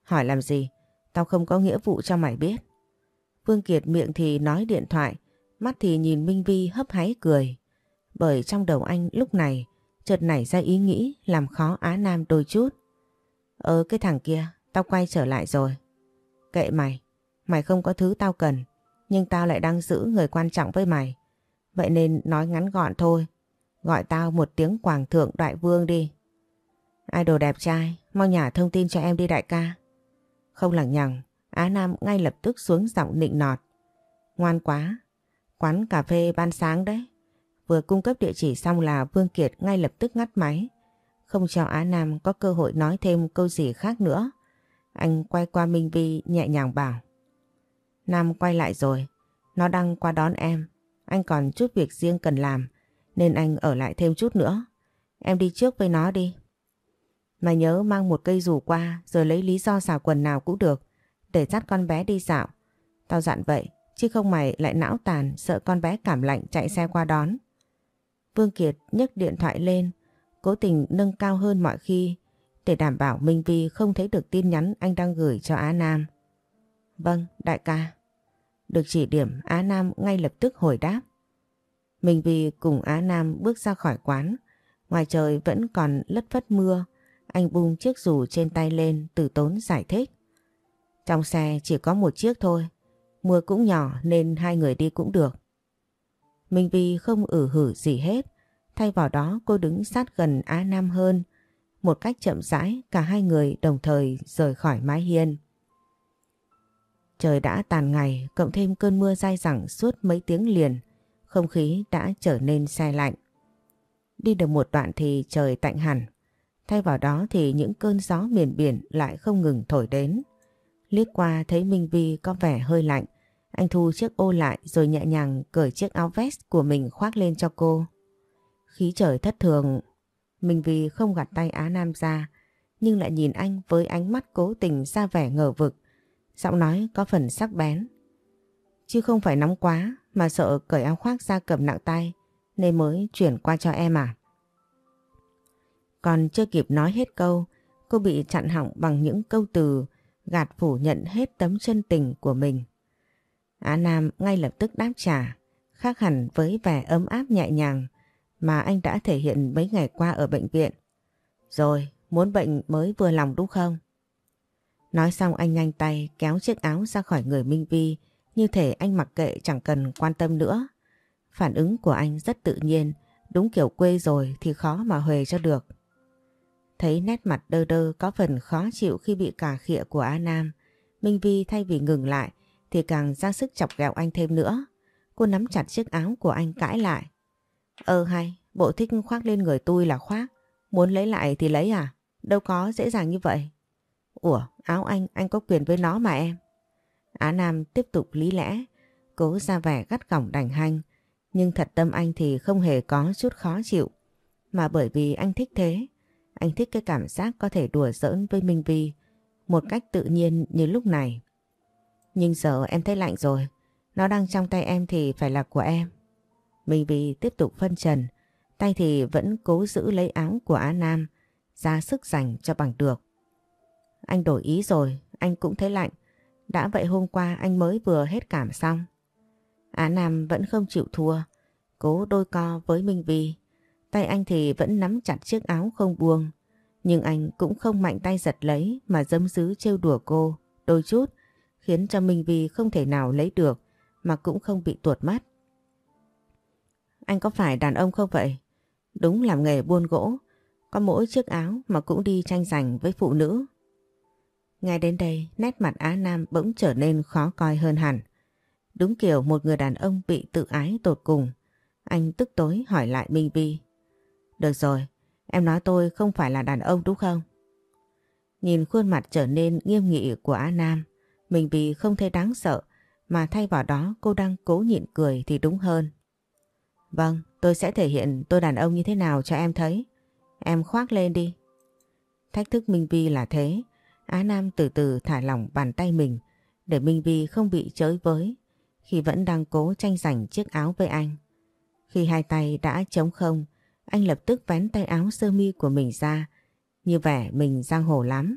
Hỏi làm gì? Tao không có nghĩa vụ cho mày biết. Vương Kiệt miệng thì nói điện thoại, mắt thì nhìn Minh Vi hấp háy cười. Bởi trong đầu anh lúc này chợt nảy ra ý nghĩ làm khó Á Nam đôi chút. Ờ cái thằng kia, tao quay trở lại rồi. Kệ mày, mày không có thứ tao cần, nhưng tao lại đang giữ người quan trọng với mày. Vậy nên nói ngắn gọn thôi, gọi tao một tiếng quảng thượng đại vương đi. Ai đồ đẹp trai, mau nhả thông tin cho em đi đại ca. Không lằng nhằng, Á Nam ngay lập tức xuống giọng nịnh nọt. Ngoan quá, quán cà phê ban sáng đấy. Vừa cung cấp địa chỉ xong là Vương Kiệt ngay lập tức ngắt máy. Không cho Á Nam có cơ hội nói thêm câu gì khác nữa. Anh quay qua Minh Vi nhẹ nhàng bảo. Nam quay lại rồi. Nó đang qua đón em. Anh còn chút việc riêng cần làm. Nên anh ở lại thêm chút nữa. Em đi trước với nó đi. Mày nhớ mang một cây rủ qua rồi lấy lý do xào quần nào cũng được. Để dắt con bé đi dạo. Tao dặn vậy. Chứ không mày lại não tàn sợ con bé cảm lạnh chạy xe qua đón. Vương Kiệt nhấc điện thoại lên, cố tình nâng cao hơn mọi khi để đảm bảo Minh Vi không thấy được tin nhắn anh đang gửi cho Á Nam. Vâng, đại ca. Được chỉ điểm Á Nam ngay lập tức hồi đáp. Minh Vi cùng Á Nam bước ra khỏi quán. Ngoài trời vẫn còn lất phất mưa. Anh bung chiếc dù trên tay lên từ tốn giải thích. Trong xe chỉ có một chiếc thôi. Mưa cũng nhỏ nên hai người đi cũng được. Minh Vi không ử hử gì hết. Thay vào đó cô đứng sát gần Á Nam hơn. Một cách chậm rãi cả hai người đồng thời rời khỏi mái hiên. Trời đã tàn ngày, cộng thêm cơn mưa dai dẳng suốt mấy tiếng liền. Không khí đã trở nên xe lạnh. Đi được một đoạn thì trời tạnh hẳn. Thay vào đó thì những cơn gió miền biển lại không ngừng thổi đến. Liếc qua thấy Minh Vi có vẻ hơi lạnh. Anh thu chiếc ô lại rồi nhẹ nhàng cởi chiếc áo vest của mình khoác lên cho cô. Khí trời thất thường, Minh Vi không gạt tay Á Nam ra, nhưng lại nhìn anh với ánh mắt cố tình ra vẻ ngờ vực. Giọng nói có phần sắc bén. Chứ không phải nóng quá mà sợ cởi áo khoác ra cầm nặng tay nên mới chuyển qua cho em à. Còn chưa kịp nói hết câu, cô bị chặn hỏng bằng những câu từ gạt phủ nhận hết tấm chân tình của mình. Á Nam ngay lập tức đáp trả, khác hẳn với vẻ ấm áp nhẹ nhàng mà anh đã thể hiện mấy ngày qua ở bệnh viện. Rồi, muốn bệnh mới vừa lòng đúng không? Nói xong anh nhanh tay kéo chiếc áo ra khỏi người Minh Vi như thể anh mặc kệ chẳng cần quan tâm nữa. Phản ứng của anh rất tự nhiên, đúng kiểu quê rồi thì khó mà huề cho được. Thấy nét mặt đơ đơ có phần khó chịu khi bị cà khịa của A Nam, Minh Vi thay vì ngừng lại thì càng ra sức chọc ghẹo anh thêm nữa. Cô nắm chặt chiếc áo của anh cãi lại. Ờ hay, bộ thích khoác lên người tôi là khoác. Muốn lấy lại thì lấy à? Đâu có dễ dàng như vậy. Ủa, áo anh, anh có quyền với nó mà em. Á Nam tiếp tục lý lẽ, cố ra vẻ gắt gỏng đành hanh. Nhưng thật tâm anh thì không hề có chút khó chịu. Mà bởi vì anh thích thế, anh thích cái cảm giác có thể đùa giỡn với Minh Vi một cách tự nhiên như lúc này. Nhưng giờ em thấy lạnh rồi, nó đang trong tay em thì phải là của em. Minh Vi tiếp tục phân trần, tay thì vẫn cố giữ lấy áo của Á Nam, ra sức dành cho bằng được. Anh đổi ý rồi, anh cũng thấy lạnh. Đã vậy hôm qua anh mới vừa hết cảm xong. Á Nam vẫn không chịu thua, cố đôi co với Minh Vi. Tay anh thì vẫn nắm chặt chiếc áo không buông, nhưng anh cũng không mạnh tay giật lấy mà dâm dứ trêu đùa cô đôi chút, khiến cho Minh Vi không thể nào lấy được mà cũng không bị tuột mắt. Anh có phải đàn ông không vậy? Đúng làm nghề buôn gỗ, có mỗi chiếc áo mà cũng đi tranh giành với phụ nữ. Ngay đến đây, nét mặt Á Nam bỗng trở nên khó coi hơn hẳn. Đúng kiểu một người đàn ông bị tự ái tột cùng. Anh tức tối hỏi lại Minh Vi. Được rồi, em nói tôi không phải là đàn ông đúng không? Nhìn khuôn mặt trở nên nghiêm nghị của Á Nam, mình bị không thấy đáng sợ mà thay vào đó cô đang cố nhịn cười thì đúng hơn. Vâng, tôi sẽ thể hiện tôi đàn ông như thế nào cho em thấy. Em khoác lên đi. Thách thức Minh Vi là thế. Á Nam từ từ thả lỏng bàn tay mình để Minh Vi không bị chới với khi vẫn đang cố tranh giành chiếc áo với anh. Khi hai tay đã trống không, anh lập tức vén tay áo sơ mi của mình ra, như vẻ mình giang hồ lắm.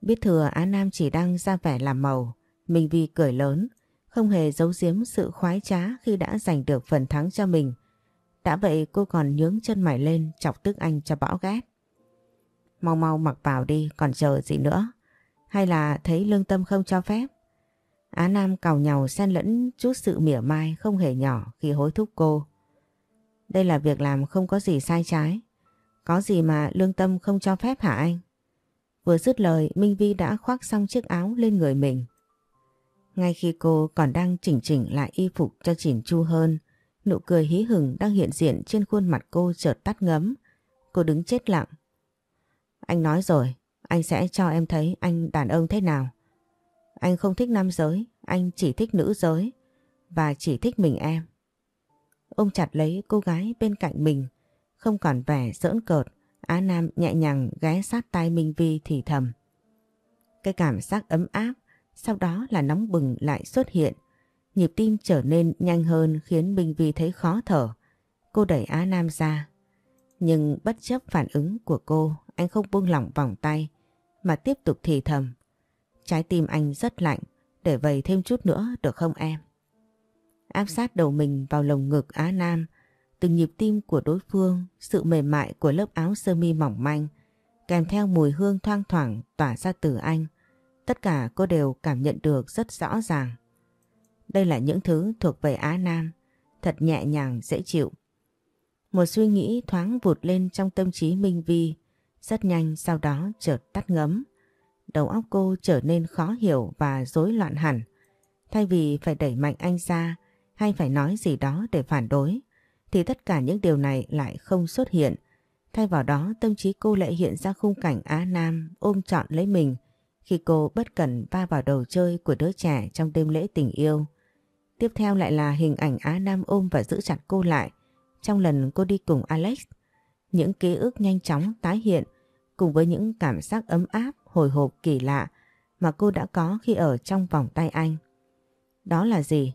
Biết thừa Á Nam chỉ đang ra vẻ làm màu, mình Vi cười lớn, không hề giấu giếm sự khoái trá khi đã giành được phần thắng cho mình. Đã vậy cô còn nhướng chân mày lên chọc tức anh cho bão ghét. Mau mau mặc vào đi, còn chờ gì nữa? Hay là thấy lương tâm không cho phép? Á Nam cào nhàu xen lẫn chút sự mỉa mai không hề nhỏ khi hối thúc cô. Đây là việc làm không có gì sai trái. Có gì mà lương tâm không cho phép hả anh? Vừa dứt lời Minh Vi đã khoác xong chiếc áo lên người mình. Ngay khi cô còn đang chỉnh chỉnh lại y phục cho chỉnh chu hơn, nụ cười hí hửng đang hiện diện trên khuôn mặt cô chợt tắt ngấm. Cô đứng chết lặng. Anh nói rồi, anh sẽ cho em thấy anh đàn ông thế nào. Anh không thích nam giới, anh chỉ thích nữ giới và chỉ thích mình em. Ôm chặt lấy cô gái bên cạnh mình, không còn vẻ giỡn cợt, Á Nam nhẹ nhàng ghé sát tay Minh Vi thì thầm. Cái cảm giác ấm áp, sau đó là nóng bừng lại xuất hiện. Nhịp tim trở nên nhanh hơn khiến Minh Vi thấy khó thở. Cô đẩy Á Nam ra. Nhưng bất chấp phản ứng của cô, anh không buông lỏng vòng tay, mà tiếp tục thì thầm. Trái tim anh rất lạnh, để vầy thêm chút nữa được không em? Áp sát đầu mình vào lồng ngực Á Nam, từng nhịp tim của đối phương, sự mềm mại của lớp áo sơ mi mỏng manh, kèm theo mùi hương thoang thoảng tỏa ra từ anh. Tất cả cô đều cảm nhận được rất rõ ràng. Đây là những thứ thuộc về Á Nam, thật nhẹ nhàng dễ chịu. Một suy nghĩ thoáng vụt lên trong tâm trí Minh Vi, rất nhanh sau đó chợt tắt ngấm. Đầu óc cô trở nên khó hiểu và rối loạn hẳn. Thay vì phải đẩy mạnh anh ra hay phải nói gì đó để phản đối, thì tất cả những điều này lại không xuất hiện. Thay vào đó tâm trí cô lại hiện ra khung cảnh Á Nam ôm trọn lấy mình khi cô bất cẩn va vào đầu chơi của đứa trẻ trong đêm lễ tình yêu. Tiếp theo lại là hình ảnh Á Nam ôm và giữ chặt cô lại trong lần cô đi cùng Alex. Những ký ức nhanh chóng tái hiện cùng với những cảm giác ấm áp, hồi hộp kỳ lạ mà cô đã có khi ở trong vòng tay anh. Đó là gì?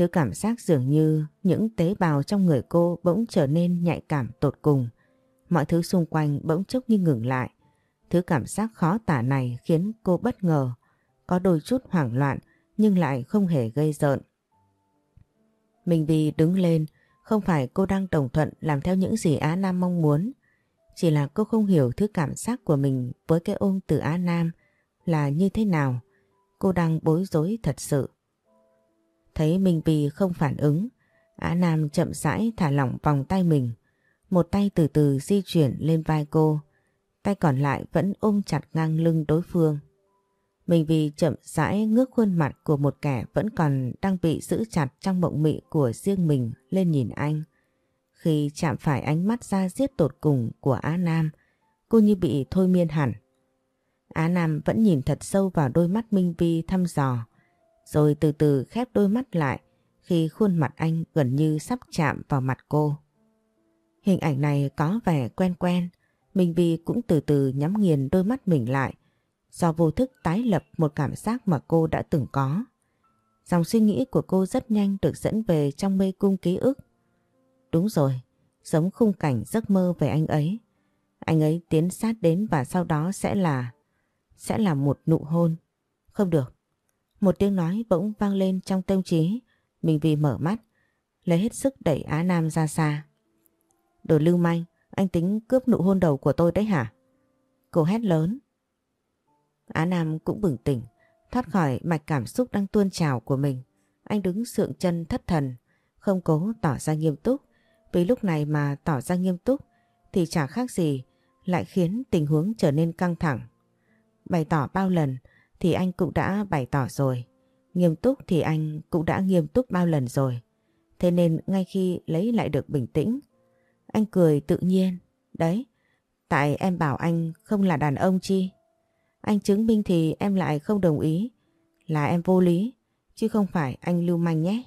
Thứ cảm giác dường như những tế bào trong người cô bỗng trở nên nhạy cảm tột cùng. Mọi thứ xung quanh bỗng chốc như ngừng lại. Thứ cảm giác khó tả này khiến cô bất ngờ, có đôi chút hoảng loạn nhưng lại không hề gây rợn. Mình vì đứng lên, không phải cô đang đồng thuận làm theo những gì Á Nam mong muốn. Chỉ là cô không hiểu thứ cảm giác của mình với cái ôm từ Á Nam là như thế nào. Cô đang bối rối thật sự. Thấy Minh Bì không phản ứng, Á Nam chậm rãi thả lỏng vòng tay mình. Một tay từ từ di chuyển lên vai cô, tay còn lại vẫn ôm chặt ngang lưng đối phương. Mình vì chậm rãi ngước khuôn mặt của một kẻ vẫn còn đang bị giữ chặt trong mộng mị của riêng mình lên nhìn anh. Khi chạm phải ánh mắt ra giết tột cùng của Á Nam, cô như bị thôi miên hẳn. Á Nam vẫn nhìn thật sâu vào đôi mắt Minh Vi thăm dò, rồi từ từ khép đôi mắt lại khi khuôn mặt anh gần như sắp chạm vào mặt cô. Hình ảnh này có vẻ quen quen, Minh Vi cũng từ từ nhắm nghiền đôi mắt mình lại, do vô thức tái lập một cảm giác mà cô đã từng có. Dòng suy nghĩ của cô rất nhanh được dẫn về trong mê cung ký ức. Đúng rồi, giống khung cảnh giấc mơ về anh ấy. Anh ấy tiến sát đến và sau đó sẽ là... sẽ là một nụ hôn. Không được, một tiếng nói bỗng vang lên trong tâm trí. Mình vì mở mắt, lấy hết sức đẩy Á Nam ra xa. Đồ lưu manh, anh tính cướp nụ hôn đầu của tôi đấy hả? Cô hét lớn. Á Nam cũng bừng tỉnh, thoát khỏi mạch cảm xúc đang tuôn trào của mình. Anh đứng sượng chân thất thần, không cố tỏ ra nghiêm túc. Vì lúc này mà tỏ ra nghiêm túc thì chả khác gì lại khiến tình huống trở nên căng thẳng. Bày tỏ bao lần thì anh cũng đã bày tỏ rồi. Nghiêm túc thì anh cũng đã nghiêm túc bao lần rồi. Thế nên ngay khi lấy lại được bình tĩnh, anh cười tự nhiên. Đấy, Tại em bảo anh không là đàn ông chi. Anh chứng minh thì em lại không đồng ý. Là em vô lý, chứ không phải anh lưu manh nhé.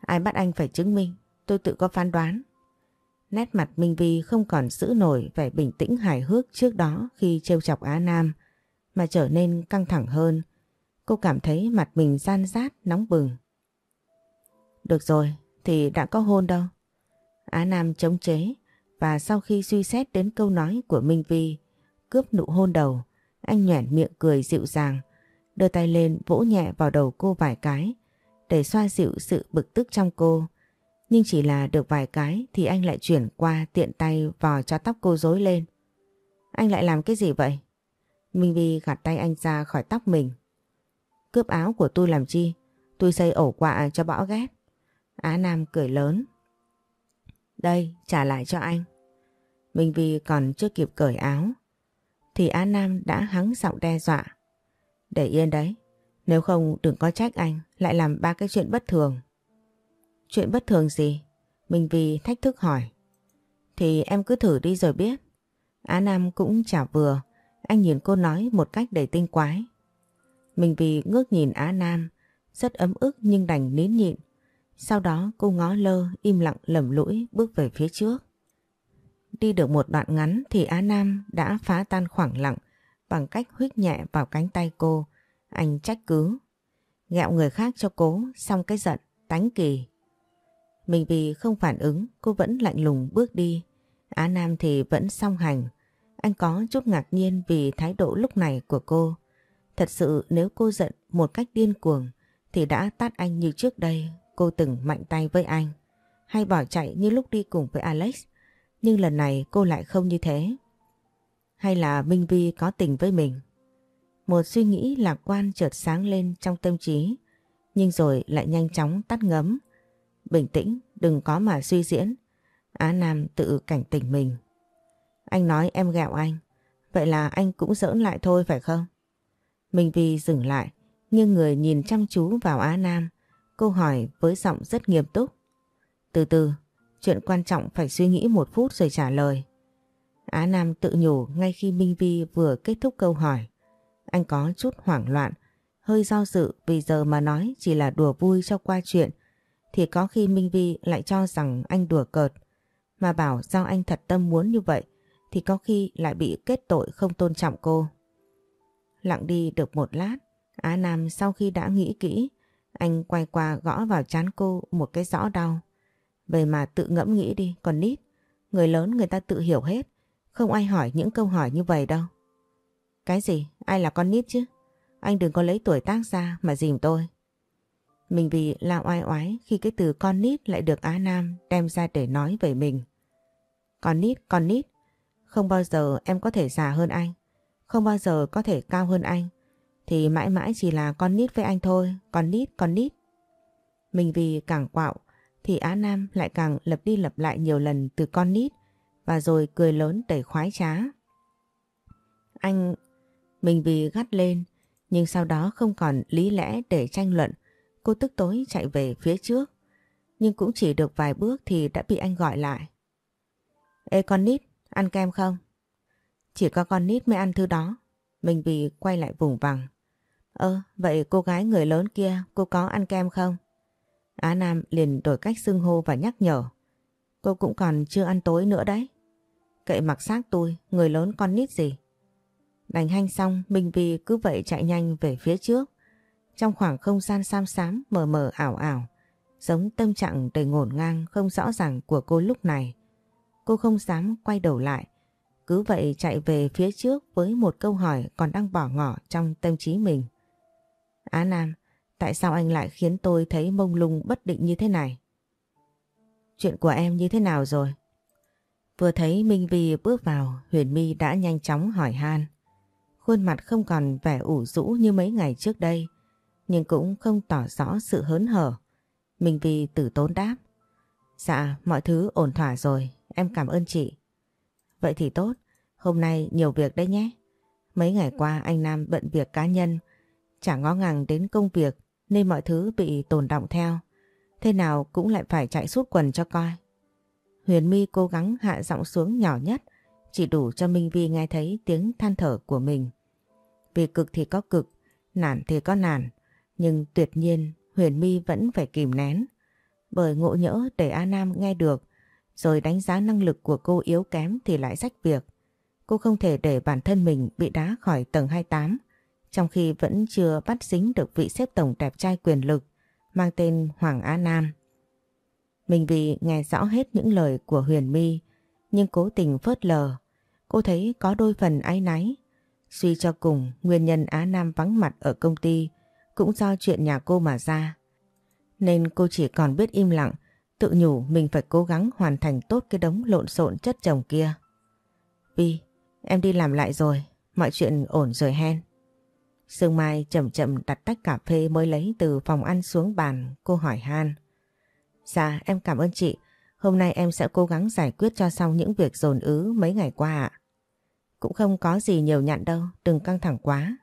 Ai bắt anh phải chứng minh, tôi tự có phán đoán. Nét mặt Minh Vi không còn giữ nổi vẻ bình tĩnh hài hước trước đó khi trêu chọc Á Nam, mà trở nên căng thẳng hơn. Cô cảm thấy mặt mình gian rát, nóng bừng. Được rồi, thì đã có hôn đâu. Á Nam chống chế và sau khi suy xét đến câu nói của Minh Vi, cướp nụ hôn đầu, anh nhoẻn miệng cười dịu dàng, đưa tay lên vỗ nhẹ vào đầu cô vài cái để xoa dịu sự bực tức trong cô. Nhưng chỉ là được vài cái thì anh lại chuyển qua tiện tay vò cho tóc cô rối lên. Anh lại làm cái gì vậy? Minh Vi gạt tay anh ra khỏi tóc mình. Cướp áo của tôi làm chi? Tôi xây ổ quạ cho bõ ghét. Á Nam cười lớn. Đây, trả lại cho anh. Minh Vi còn chưa kịp cởi áo. Thì Á Nam đã hắng giọng đe dọa. Để yên đấy. Nếu không đừng có trách anh lại làm ba cái chuyện bất thường. Chuyện bất thường gì? Minh Vi thách thức hỏi. Thì em cứ thử đi rồi biết. Á Nam cũng chả vừa. Anh nhìn cô nói một cách đầy tinh quái. mình vì ngước nhìn Á Nam, rất ấm ức nhưng đành nín nhịn. Sau đó cô ngó lơ, im lặng lầm lũi bước về phía trước. Đi được một đoạn ngắn thì Á Nam đã phá tan khoảng lặng bằng cách huyết nhẹ vào cánh tay cô. Anh trách cứ. Gẹo người khác cho cố, xong cái giận, tánh kỳ. Mình vì không phản ứng, cô vẫn lạnh lùng bước đi. Á Nam thì vẫn song hành. Anh có chút ngạc nhiên vì thái độ lúc này của cô. Thật sự nếu cô giận một cách điên cuồng thì đã tát anh như trước đây cô từng mạnh tay với anh. Hay bỏ chạy như lúc đi cùng với Alex. Nhưng lần này cô lại không như thế. Hay là Minh Vi có tình với mình? Một suy nghĩ lạc quan chợt sáng lên trong tâm trí. Nhưng rồi lại nhanh chóng tắt ngấm. Bình tĩnh, đừng có mà suy diễn. Á Nam tự cảnh tỉnh mình. Anh nói em gẹo anh. Vậy là anh cũng giỡn lại thôi phải không? Minh Vi dừng lại, nhưng người nhìn chăm chú vào Á Nam. Cô hỏi với giọng rất nghiêm túc. Từ từ, chuyện quan trọng phải suy nghĩ một phút rồi trả lời. Á Nam tự nhủ ngay khi Minh Vi vừa kết thúc câu hỏi. Anh có chút hoảng loạn, hơi do dự vì giờ mà nói chỉ là đùa vui cho qua chuyện. Thì có khi Minh Vi lại cho rằng anh đùa cợt. Mà bảo do anh thật tâm muốn như vậy thì có khi lại bị kết tội không tôn trọng cô. Lặng đi được một lát, Á Nam sau khi đã nghĩ kỹ, anh quay qua gõ vào chán cô một cái rõ đau. Về mà tự ngẫm nghĩ đi, còn nít. Người lớn người ta tự hiểu hết. Không ai hỏi những câu hỏi như vậy đâu. Cái gì? Ai là con nít chứ? Anh đừng có lấy tuổi tác ra mà dìm tôi. Mình vì là oai oái khi cái từ con nít lại được Á Nam đem ra để nói về mình. Con nít, con nít. Không bao giờ em có thể già hơn anh. Không bao giờ có thể cao hơn anh thì mãi mãi chỉ là con nít với anh thôi, con nít, con nít. Mình vì càng quạo thì Á Nam lại càng lặp đi lặp lại nhiều lần từ con nít và rồi cười lớn đầy khoái trá. Anh, mình vì gắt lên nhưng sau đó không còn lý lẽ để tranh luận. Cô tức tối chạy về phía trước nhưng cũng chỉ được vài bước thì đã bị anh gọi lại. Ê con nít, ăn kem không? Chỉ có con nít mới ăn thứ đó. Mình bị quay lại vùng vằng. Ơ, vậy cô gái người lớn kia cô có ăn kem không? Á Nam liền đổi cách xưng hô và nhắc nhở. Cô cũng còn chưa ăn tối nữa đấy. Kệ mặc xác tôi, người lớn con nít gì. Đành hanh xong, Minh Vi cứ vậy chạy nhanh về phía trước. Trong khoảng không gian sam xám mờ mờ ảo ảo, giống tâm trạng đầy ngổn ngang không rõ ràng của cô lúc này. Cô không dám quay đầu lại, cứ vậy chạy về phía trước với một câu hỏi còn đang bỏ ngỏ trong tâm trí mình. Á Nam, tại sao anh lại khiến tôi thấy mông lung bất định như thế này? Chuyện của em như thế nào rồi? Vừa thấy Minh Vi bước vào, Huyền My đã nhanh chóng hỏi han. Khuôn mặt không còn vẻ ủ rũ như mấy ngày trước đây, nhưng cũng không tỏ rõ sự hớn hở. Minh Vi tử tốn đáp. Dạ, mọi thứ ổn thỏa rồi, em cảm ơn chị. Vậy thì tốt, hôm nay nhiều việc đấy nhé. Mấy ngày qua anh Nam bận việc cá nhân, Chẳng ngó ngàng đến công việc nên mọi thứ bị tồn động theo. Thế nào cũng lại phải chạy suốt quần cho coi. Huyền My cố gắng hạ giọng xuống nhỏ nhất chỉ đủ cho Minh Vi nghe thấy tiếng than thở của mình. Vì cực thì có cực, nản thì có nản, nhưng tuyệt nhiên Huyền My vẫn phải kìm nén. Bởi ngộ nhỡ để A Nam nghe được, rồi đánh giá năng lực của cô yếu kém thì lại rách việc. Cô không thể để bản thân mình bị đá khỏi tầng 28, trong khi vẫn chưa bắt dính được vị xếp tổng đẹp trai quyền lực mang tên Hoàng Á Nam. Mình vì nghe rõ hết những lời của Huyền My, nhưng cố tình phớt lờ. Cô thấy có đôi phần áy náy. Suy cho cùng, nguyên nhân Á Nam vắng mặt ở công ty cũng do chuyện nhà cô mà ra. Nên cô chỉ còn biết im lặng, tự nhủ mình phải cố gắng hoàn thành tốt cái đống lộn xộn chất chồng kia. Vi, em đi làm lại rồi, mọi chuyện ổn rồi hen. Sương Mai chậm chậm đặt tách cà phê mới lấy từ phòng ăn xuống bàn, cô hỏi Han. Dạ, em cảm ơn chị. Hôm nay em sẽ cố gắng giải quyết cho xong những việc dồn ứ mấy ngày qua ạ. Cũng không có gì nhiều nhặn đâu, đừng căng thẳng quá.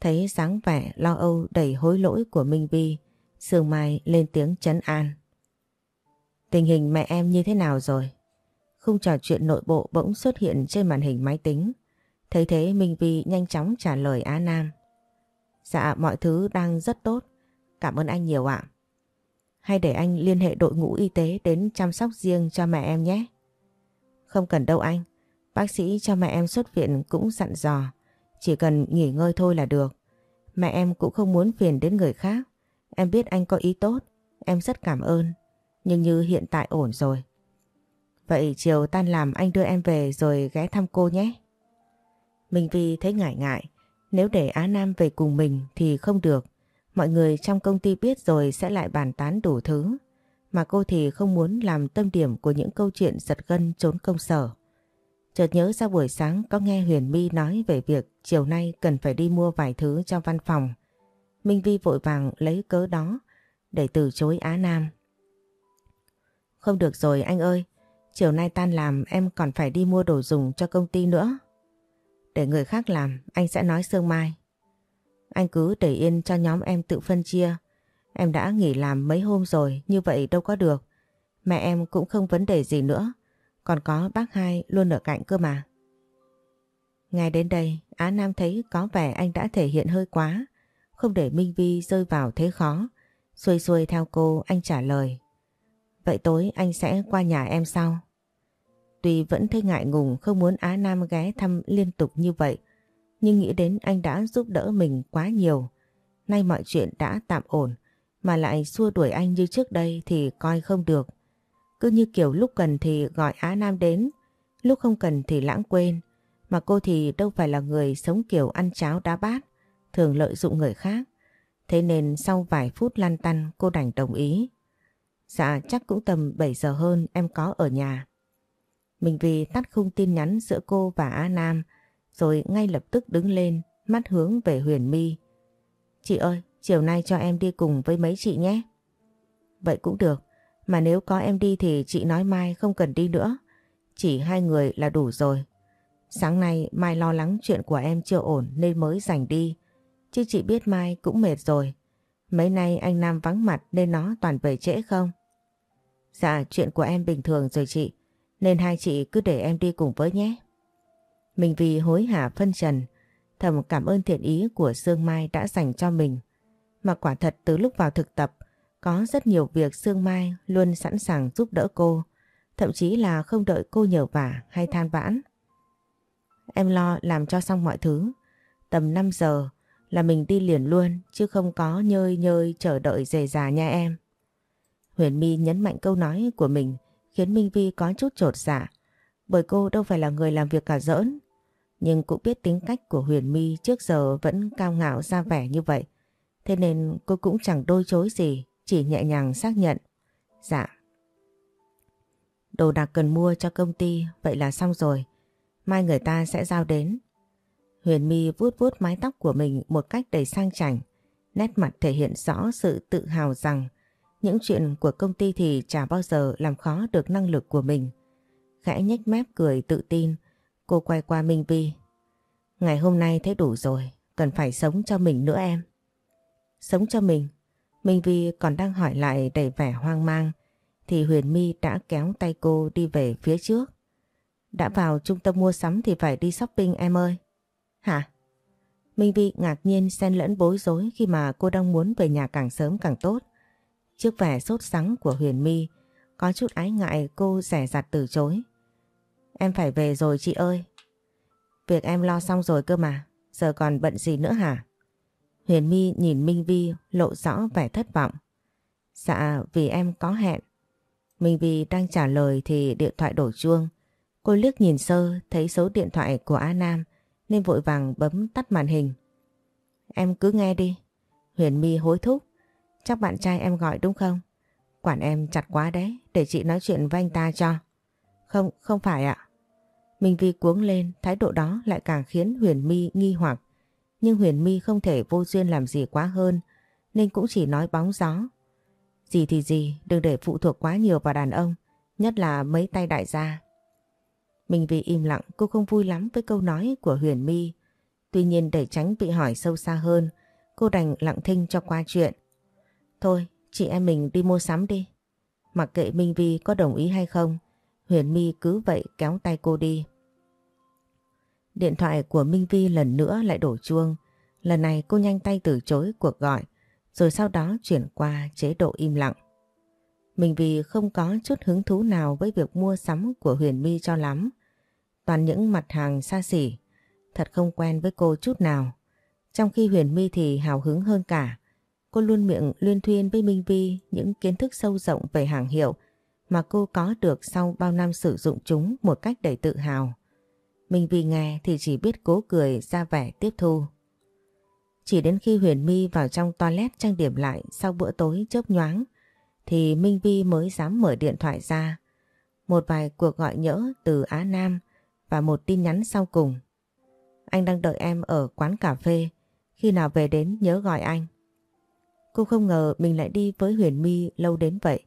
Thấy sáng vẻ lo âu đầy hối lỗi của Minh Vi, Sương Mai lên tiếng chấn an. Tình hình mẹ em như thế nào rồi? Không trò chuyện nội bộ bỗng xuất hiện trên màn hình máy tính. Thấy thế, Minh Vi nhanh chóng trả lời Á Nam. Dạ mọi thứ đang rất tốt. Cảm ơn anh nhiều ạ. Hay để anh liên hệ đội ngũ y tế đến chăm sóc riêng cho mẹ em nhé. Không cần đâu anh. Bác sĩ cho mẹ em xuất viện cũng dặn dò. Chỉ cần nghỉ ngơi thôi là được. Mẹ em cũng không muốn phiền đến người khác. Em biết anh có ý tốt. Em rất cảm ơn. Nhưng như hiện tại ổn rồi. Vậy chiều tan làm anh đưa em về rồi ghé thăm cô nhé. Minh Vi thấy ngại ngại. Nếu để Á Nam về cùng mình thì không được. Mọi người trong công ty biết rồi sẽ lại bàn tán đủ thứ. Mà cô thì không muốn làm tâm điểm của những câu chuyện giật gân trốn công sở. Chợt nhớ ra buổi sáng có nghe Huyền My nói về việc chiều nay cần phải đi mua vài thứ cho văn phòng. Minh Vi vội vàng lấy cớ đó để từ chối Á Nam. Không được rồi anh ơi, chiều nay tan làm em còn phải đi mua đồ dùng cho công ty nữa. Để người khác làm, anh sẽ nói sương mai. Anh cứ để yên cho nhóm em tự phân chia. Em đã nghỉ làm mấy hôm rồi, như vậy đâu có được. Mẹ em cũng không vấn đề gì nữa. Còn có bác hai luôn ở cạnh cơ mà. Ngay đến đây, Á Nam thấy có vẻ anh đã thể hiện hơi quá. Không để Minh Vi rơi vào thế khó. Xuôi xuôi theo cô, anh trả lời. Vậy tối anh sẽ qua nhà em sau. Tuy vẫn thấy ngại ngùng không muốn Á Nam ghé thăm liên tục như vậy, nhưng nghĩ đến anh đã giúp đỡ mình quá nhiều. Nay mọi chuyện đã tạm ổn, mà lại xua đuổi anh như trước đây thì coi không được. Cứ như kiểu lúc cần thì gọi Á Nam đến, lúc không cần thì lãng quên. Mà cô thì đâu phải là người sống kiểu ăn cháo đá bát, thường lợi dụng người khác. Thế nên sau vài phút lăn tăn cô đành đồng ý. Dạ chắc cũng tầm 7 giờ hơn em có ở nhà. Mình vì tắt khung tin nhắn giữa cô và A Nam rồi ngay lập tức đứng lên mắt hướng về Huyền My. Chị ơi, chiều nay cho em đi cùng với mấy chị nhé. Vậy cũng được, mà nếu có em đi thì chị nói Mai không cần đi nữa. Chỉ hai người là đủ rồi. Sáng nay Mai lo lắng chuyện của em chưa ổn nên mới rảnh đi. Chứ chị biết Mai cũng mệt rồi. Mấy nay anh Nam vắng mặt nên nó toàn về trễ không? Dạ chuyện của em bình thường rồi chị. Nên hai chị cứ để em đi cùng với nhé. Mình vì hối hả phân trần, thầm cảm ơn thiện ý của Sương Mai đã dành cho mình. Mà quả thật từ lúc vào thực tập, có rất nhiều việc Sương Mai luôn sẵn sàng giúp đỡ cô, thậm chí là không đợi cô nhờ vả hay than vãn. Em lo làm cho xong mọi thứ, tầm 5 giờ là mình đi liền luôn chứ không có nhơi nhơi chờ đợi dề già nha em. Huyền My nhấn mạnh câu nói của mình khiến Minh Vi có chút trột dạ bởi cô đâu phải là người làm việc cả giỡn. Nhưng cũng biết tính cách của Huyền My trước giờ vẫn cao ngạo ra vẻ như vậy. Thế nên cô cũng chẳng đôi chối gì, chỉ nhẹ nhàng xác nhận. Dạ. Đồ đạc cần mua cho công ty, vậy là xong rồi. Mai người ta sẽ giao đến. Huyền My vuốt vuốt mái tóc của mình một cách đầy sang chảnh. Nét mặt thể hiện rõ sự tự hào rằng những chuyện của công ty thì chả bao giờ làm khó được năng lực của mình. Khẽ nhếch mép cười tự tin, cô quay qua Minh Vi. Ngày hôm nay thấy đủ rồi, cần phải sống cho mình nữa em. Sống cho mình? Minh Vi còn đang hỏi lại đầy vẻ hoang mang, thì Huyền My đã kéo tay cô đi về phía trước. Đã vào trung tâm mua sắm thì phải đi shopping em ơi. Hả? Minh Vi ngạc nhiên xen lẫn bối rối khi mà cô đang muốn về nhà càng sớm càng tốt. Trước vẻ sốt sắng của Huyền My, có chút ái ngại cô rẻ rặt từ chối. Em phải về rồi chị ơi. Việc em lo xong rồi cơ mà, giờ còn bận gì nữa hả? Huyền My nhìn Minh Vi lộ rõ vẻ thất vọng. Dạ vì em có hẹn. Minh Vi đang trả lời thì điện thoại đổ chuông. Cô liếc nhìn sơ thấy số điện thoại của A Nam nên vội vàng bấm tắt màn hình. Em cứ nghe đi. Huyền My hối thúc. Chắc bạn trai em gọi đúng không? Quản em chặt quá đấy, để chị nói chuyện với anh ta cho. Không, không phải ạ. Minh Vi cuống lên, thái độ đó lại càng khiến Huyền My nghi hoặc. Nhưng Huyền My không thể vô duyên làm gì quá hơn, nên cũng chỉ nói bóng gió. Gì thì gì, đừng để phụ thuộc quá nhiều vào đàn ông, nhất là mấy tay đại gia. Minh Vi im lặng, cô không vui lắm với câu nói của Huyền My. Tuy nhiên để tránh bị hỏi sâu xa hơn, cô đành lặng thinh cho qua chuyện. Thôi, chị em mình đi mua sắm đi. Mặc kệ Minh Vi có đồng ý hay không, Huyền My cứ vậy kéo tay cô đi. Điện thoại của Minh Vi lần nữa lại đổ chuông. Lần này cô nhanh tay từ chối cuộc gọi, rồi sau đó chuyển qua chế độ im lặng. Minh Vi không có chút hứng thú nào với việc mua sắm của Huyền My cho lắm. Toàn những mặt hàng xa xỉ, thật không quen với cô chút nào. Trong khi Huyền My thì hào hứng hơn cả. Cô luôn miệng luyên thuyên với Minh Vi những kiến thức sâu rộng về hàng hiệu mà cô có được sau bao năm sử dụng chúng một cách đầy tự hào. Minh Vi nghe thì chỉ biết cố cười ra vẻ tiếp thu. Chỉ đến khi Huyền My vào trong toilet trang điểm lại sau bữa tối chớp nhoáng thì Minh Vi mới dám mở điện thoại ra. Một vài cuộc gọi nhỡ từ Á Nam và một tin nhắn sau cùng. Anh đang đợi em ở quán cà phê, khi nào về đến nhớ gọi anh. Cô không ngờ mình lại đi với Huyền My lâu đến vậy.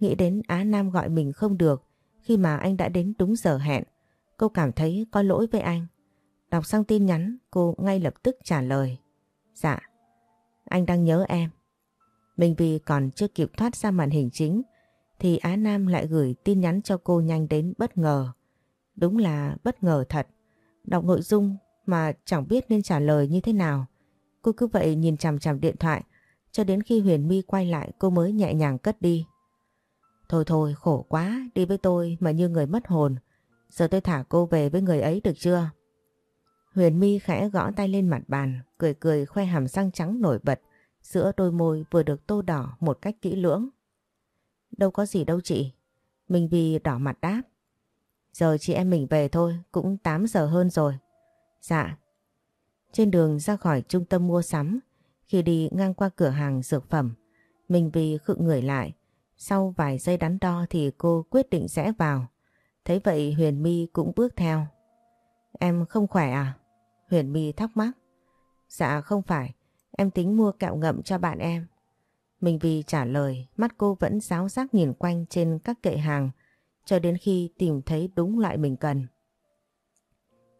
Nghĩ đến Á Nam gọi mình không được khi mà anh đã đến đúng giờ hẹn. Cô cảm thấy có lỗi với anh. Đọc xong tin nhắn cô ngay lập tức trả lời. Dạ, anh đang nhớ em. mình vì còn chưa kịp thoát ra màn hình chính thì Á Nam lại gửi tin nhắn cho cô nhanh đến bất ngờ. Đúng là bất ngờ thật. Đọc nội dung mà chẳng biết nên trả lời như thế nào. Cô cứ vậy nhìn chằm chằm điện thoại cho đến khi Huyền My quay lại cô mới nhẹ nhàng cất đi. Thôi thôi khổ quá đi với tôi mà như người mất hồn. Giờ tôi thả cô về với người ấy được chưa? Huyền My khẽ gõ tay lên mặt bàn, cười cười khoe hàm răng trắng nổi bật, giữa đôi môi vừa được tô đỏ một cách kỹ lưỡng. Đâu có gì đâu chị. Minh Vi đỏ mặt đáp. Giờ chị em mình về thôi, cũng 8 giờ hơn rồi. Dạ. Trên đường ra khỏi trung tâm mua sắm, khi đi ngang qua cửa hàng dược phẩm, Minh Vi khựng người lại. Sau vài giây đắn đo thì cô quyết định rẽ vào. Thấy vậy Huyền My cũng bước theo. Em không khỏe à? Huyền My thắc mắc. Dạ không phải, em tính mua kẹo ngậm cho bạn em. Minh Vi trả lời, mắt cô vẫn giáo giác nhìn quanh trên các kệ hàng cho đến khi tìm thấy đúng loại mình cần.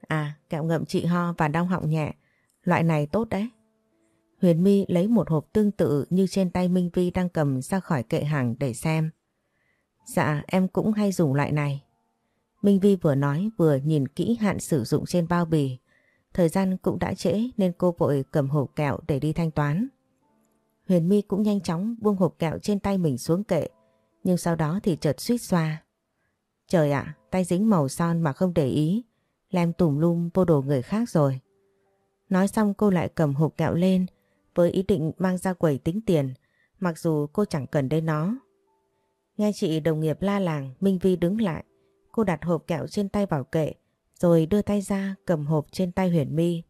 À, kẹo ngậm trị ho và đau họng nhẹ, loại này tốt đấy. Huyền My lấy một hộp tương tự như trên tay Minh Vi đang cầm ra khỏi kệ hàng để xem. Dạ, em cũng hay dùng loại này. Minh Vi vừa nói vừa nhìn kỹ hạn sử dụng trên bao bì. Thời gian cũng đã trễ nên cô vội cầm hộp kẹo để đi thanh toán. Huyền My cũng nhanh chóng buông hộp kẹo trên tay mình xuống kệ. Nhưng sau đó thì chợt suýt xoa. Trời ạ, tay dính màu son mà không để ý. Lem tùm lum vô đồ người khác rồi. Nói xong cô lại cầm hộp kẹo lên với ý định mang ra quầy tính tiền. Mặc dù cô chẳng cần đến nó. Nghe chị đồng nghiệp la làng, Minh Vi đứng lại. Cô đặt hộp kẹo trên tay vào kệ rồi đưa tay ra cầm hộp trên tay Huyền My.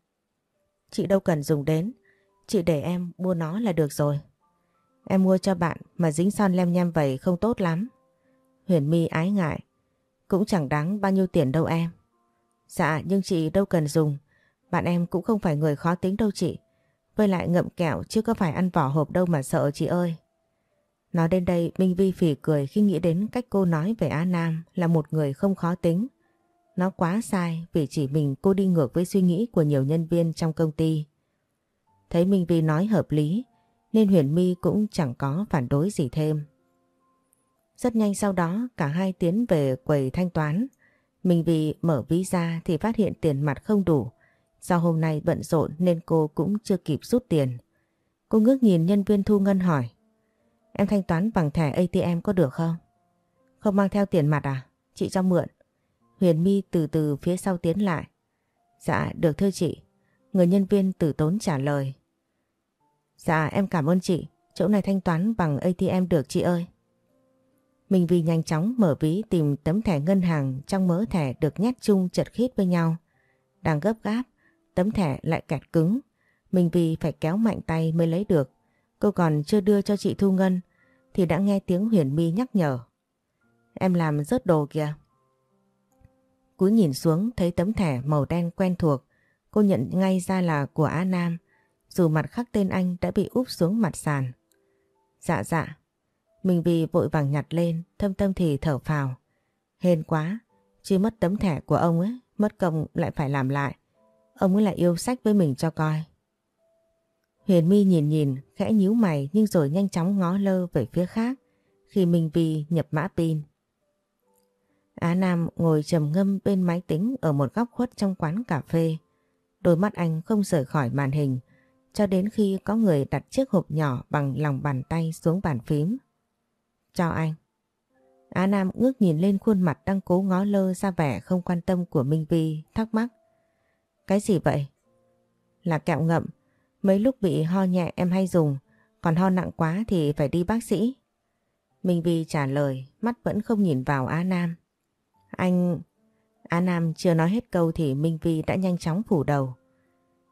Chị đâu cần dùng đến, chị để em mua nó là được rồi. Em mua cho bạn mà dính son lem nhem vậy không tốt lắm. Huyền My ái ngại, cũng chẳng đáng bao nhiêu tiền đâu em. Dạ nhưng chị đâu cần dùng, bạn em cũng không phải người khó tính đâu chị. Với lại ngậm kẹo, chứ có phải ăn vỏ hộp đâu mà sợ chị ơi. Nói đến đây, Minh Vi phỉ cười khi nghĩ đến cách cô nói về Á Nam là một người không khó tính. Nó quá sai vì chỉ mình cô đi ngược với suy nghĩ của nhiều nhân viên trong công ty. Thấy Minh Vi nói hợp lý, nên Huyền My cũng chẳng có phản đối gì thêm. Rất nhanh sau đó, cả hai tiến về quầy thanh toán. Mình vì mở ví ra thì phát hiện tiền mặt không đủ. Do hôm nay bận rộn nên cô cũng chưa kịp rút tiền. Cô ngước nhìn nhân viên thu ngân hỏi. Em thanh toán bằng thẻ ATM có được không? Không mang theo tiền mặt à? Chị cho mượn. Huyền My từ từ phía sau tiến lại. Dạ được thưa chị. Người nhân viên tử tốn trả lời. Dạ em cảm ơn chị. Chỗ này thanh toán bằng ATM được chị ơi. Mình vì nhanh chóng mở ví tìm tấm thẻ ngân hàng trong mớ thẻ được nhét chung chật khít với nhau. Đang gấp gáp, tấm thẻ lại kẹt cứng. Mình vì phải kéo mạnh tay mới lấy được. Cô còn chưa đưa cho chị Thu Ngân thì đã nghe tiếng Huyền My nhắc nhở. Em làm rớt đồ kìa. Cúi nhìn xuống thấy tấm thẻ màu đen quen thuộc. Cô nhận ngay ra là của Á Nam. Dù mặt khắc tên anh đã bị úp xuống mặt sàn. Dạ dạ. Mình vì vội vàng nhặt lên, thâm tâm thì thở phào. Hên quá, chỉ mất tấm thẻ của ông ấy, mất công lại phải làm lại. Ông ấy lại yêu sách với mình cho coi. Huyền My nhìn nhìn, khẽ nhíu mày nhưng rồi nhanh chóng ngó lơ về phía khác khi Minh Vi nhập mã pin. Á Nam ngồi trầm ngâm bên máy tính ở một góc khuất trong quán cà phê. Đôi mắt anh không rời khỏi màn hình cho đến khi có người đặt chiếc hộp nhỏ bằng lòng bàn tay xuống bàn phím. Cho anh. Á Nam ngước nhìn lên khuôn mặt đang cố ngó lơ ra vẻ không quan tâm của Minh Vi, thắc mắc. Cái gì vậy? Là kẹo ngậm. Mấy lúc bị ho nhẹ em hay dùng, còn ho nặng quá thì phải đi bác sĩ. Minh Vi trả lời, mắt vẫn không nhìn vào Á Nam. Anh... Á Nam chưa nói hết câu thì Minh Vi đã nhanh chóng phủ đầu.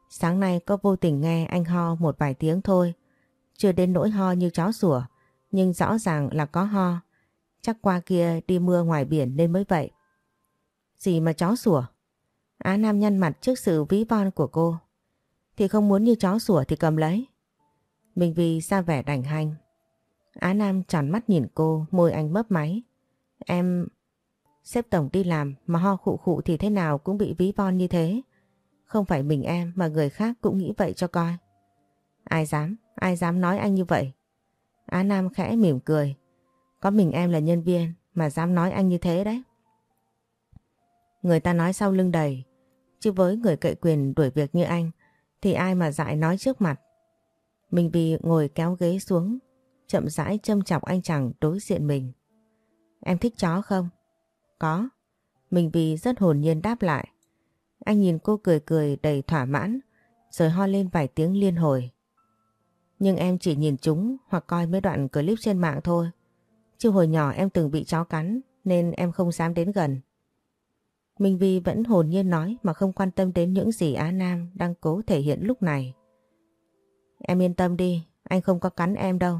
Sáng nay có vô tình nghe anh ho một vài tiếng thôi. Chưa đến nỗi ho như chó sủa, nhưng rõ ràng là có ho. Chắc qua kia đi mưa ngoài biển nên mới vậy. Gì mà chó sủa? Á Nam nhăn mặt trước sự ví von của cô. Thì không muốn như chó sủa thì cầm lấy. Minh Vi ra vẻ đành hành. Á Nam tròn mắt nhìn cô, môi anh mấp máy. Em... Xếp tổng đi làm mà ho khụ khụ thì thế nào cũng bị ví von như thế. Không phải mình em mà người khác cũng nghĩ vậy cho coi. Ai dám, ai dám nói anh như vậy? Á Nam khẽ mỉm cười. Có mình em là nhân viên mà dám nói anh như thế đấy. Người ta nói sau lưng đầy, chứ với người cậy quyền đuổi việc như anh thì ai mà dại nói trước mặt. Mình vì ngồi kéo ghế xuống, chậm rãi châm chọc anh chàng đối diện mình. Em thích chó không? Có. Mình vì rất hồn nhiên đáp lại. Anh nhìn cô cười cười đầy thỏa mãn, rồi ho lên vài tiếng liên hồi. Nhưng em chỉ nhìn chúng hoặc coi mấy đoạn clip trên mạng thôi. Chứ hồi nhỏ em từng bị chó cắn nên em không dám đến gần. Minh Vi vẫn hồn nhiên nói mà không quan tâm đến những gì Á Nam đang cố thể hiện lúc này. Em yên tâm đi, anh không có cắn em đâu.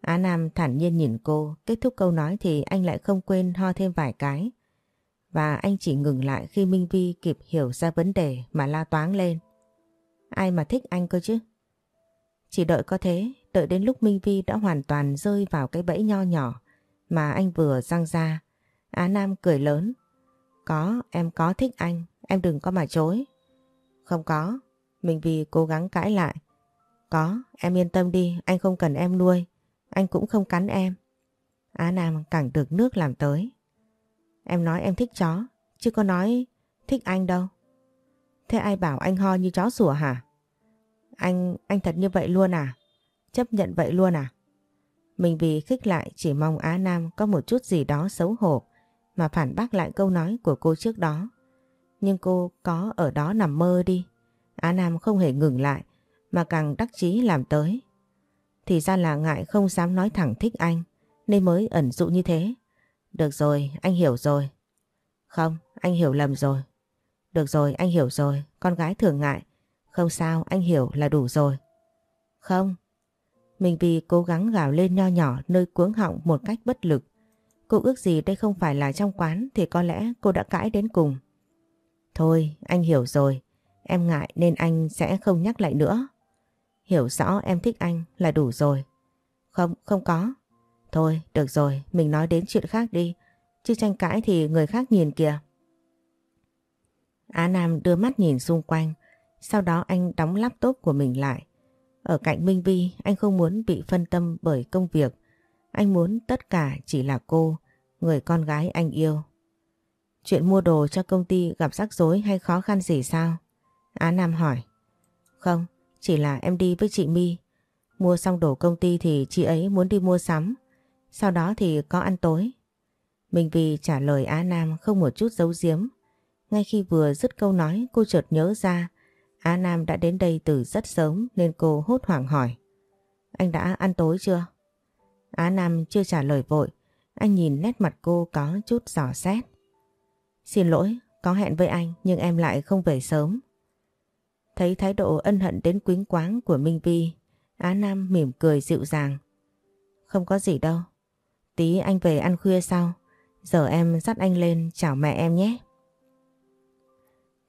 Á Nam thản nhiên nhìn cô, kết thúc câu nói thì anh lại không quên ho thêm vài cái. Và anh chỉ ngừng lại khi Minh Vi kịp hiểu ra vấn đề mà la toáng lên. Ai mà thích anh cơ chứ? Chỉ đợi có thế, đợi đến lúc Minh Vi đã hoàn toàn rơi vào cái bẫy nho nhỏ mà anh vừa răng ra. Á Nam cười lớn. Có, em có thích anh, em đừng có mà chối. Không có, mình vì cố gắng cãi lại. Có, em yên tâm đi, anh không cần em nuôi, anh cũng không cắn em. Á Nam càng được nước làm tới. Em nói em thích chó, chứ có nói thích anh đâu. Thế ai bảo anh ho như chó sủa hả? Anh, anh thật như vậy luôn à? Chấp nhận vậy luôn à? Mình vì khích lại chỉ mong Á Nam có một chút gì đó xấu hổ mà phản bác lại câu nói của cô trước đó. Nhưng cô có ở đó nằm mơ đi. Á Nam không hề ngừng lại mà càng đắc chí làm tới. Thì ra là ngại không dám nói thẳng thích anh nên mới ẩn dụ như thế. Được rồi, anh hiểu rồi. Không, anh hiểu lầm rồi. Được rồi, anh hiểu rồi, con gái thường ngại không sao, anh hiểu là đủ rồi. Không. Mình vì cố gắng gào lên nho nhỏ nơi cuống họng một cách bất lực. Cô ước gì đây không phải là trong quán thì có lẽ cô đã cãi đến cùng. Thôi, anh hiểu rồi. Em ngại nên anh sẽ không nhắc lại nữa. Hiểu rõ em thích anh là đủ rồi. Không, không có. Thôi, được rồi, mình nói đến chuyện khác đi. Chứ tranh cãi thì người khác nhìn kìa. Á Nam đưa mắt nhìn xung quanh. Sau đó anh đóng laptop của mình lại. Ở cạnh Minh Vi anh không muốn bị phân tâm bởi công việc. Anh muốn tất cả chỉ là cô, người con gái anh yêu. Chuyện mua đồ cho công ty gặp rắc rối hay khó khăn gì sao? Á Nam hỏi. Không, chỉ là em đi với chị My. Mua xong đồ công ty thì chị ấy muốn đi mua sắm. Sau đó thì có ăn tối. mình vì trả lời Á Nam không một chút giấu giếm. Ngay khi vừa dứt câu nói cô chợt nhớ ra Á Nam đã đến đây từ rất sớm nên cô hốt hoảng hỏi. Anh đã ăn tối chưa? Á Nam chưa trả lời vội. Anh nhìn nét mặt cô có chút giỏ xét. Xin lỗi, có hẹn với anh nhưng em lại không về sớm. Thấy thái độ ân hận đến quính quáng của Minh Vi, Á Nam mỉm cười dịu dàng. Không có gì đâu. Tí anh về ăn khuya sau. Giờ em dắt anh lên chào mẹ em nhé.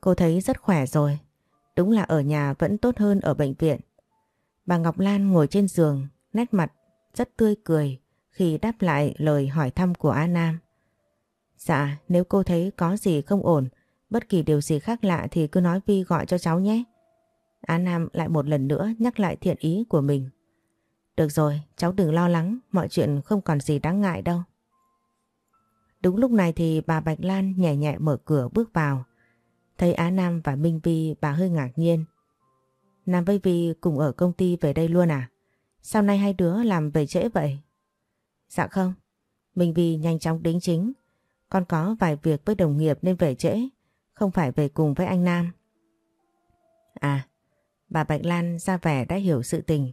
Cô thấy rất khỏe rồi. Đúng là ở nhà vẫn tốt hơn ở bệnh viện. Bà Ngọc Lan ngồi trên giường, nét mặt rất tươi cười khi đáp lại lời hỏi thăm của A Nam. Dạ, nếu cô thấy có gì không ổn, bất kỳ điều gì khác lạ thì cứ nói Vi gọi cho cháu nhé. Á Nam lại một lần nữa nhắc lại thiện ý của mình. Được rồi, cháu đừng lo lắng, mọi chuyện không còn gì đáng ngại đâu. Đúng lúc này thì bà Bạch Lan nhẹ nhẹ mở cửa bước vào. Thấy Á Nam và Minh Vi bà hơi ngạc nhiên. Nam với Vi cùng ở công ty về đây luôn à? Sao nay hai đứa làm về trễ vậy? Dạ không. Minh Vi nhanh chóng đính chính. Con có vài việc với đồng nghiệp nên về trễ. Không phải về cùng với anh Nam. À, bà Bạch Lan ra vẻ đã hiểu sự tình.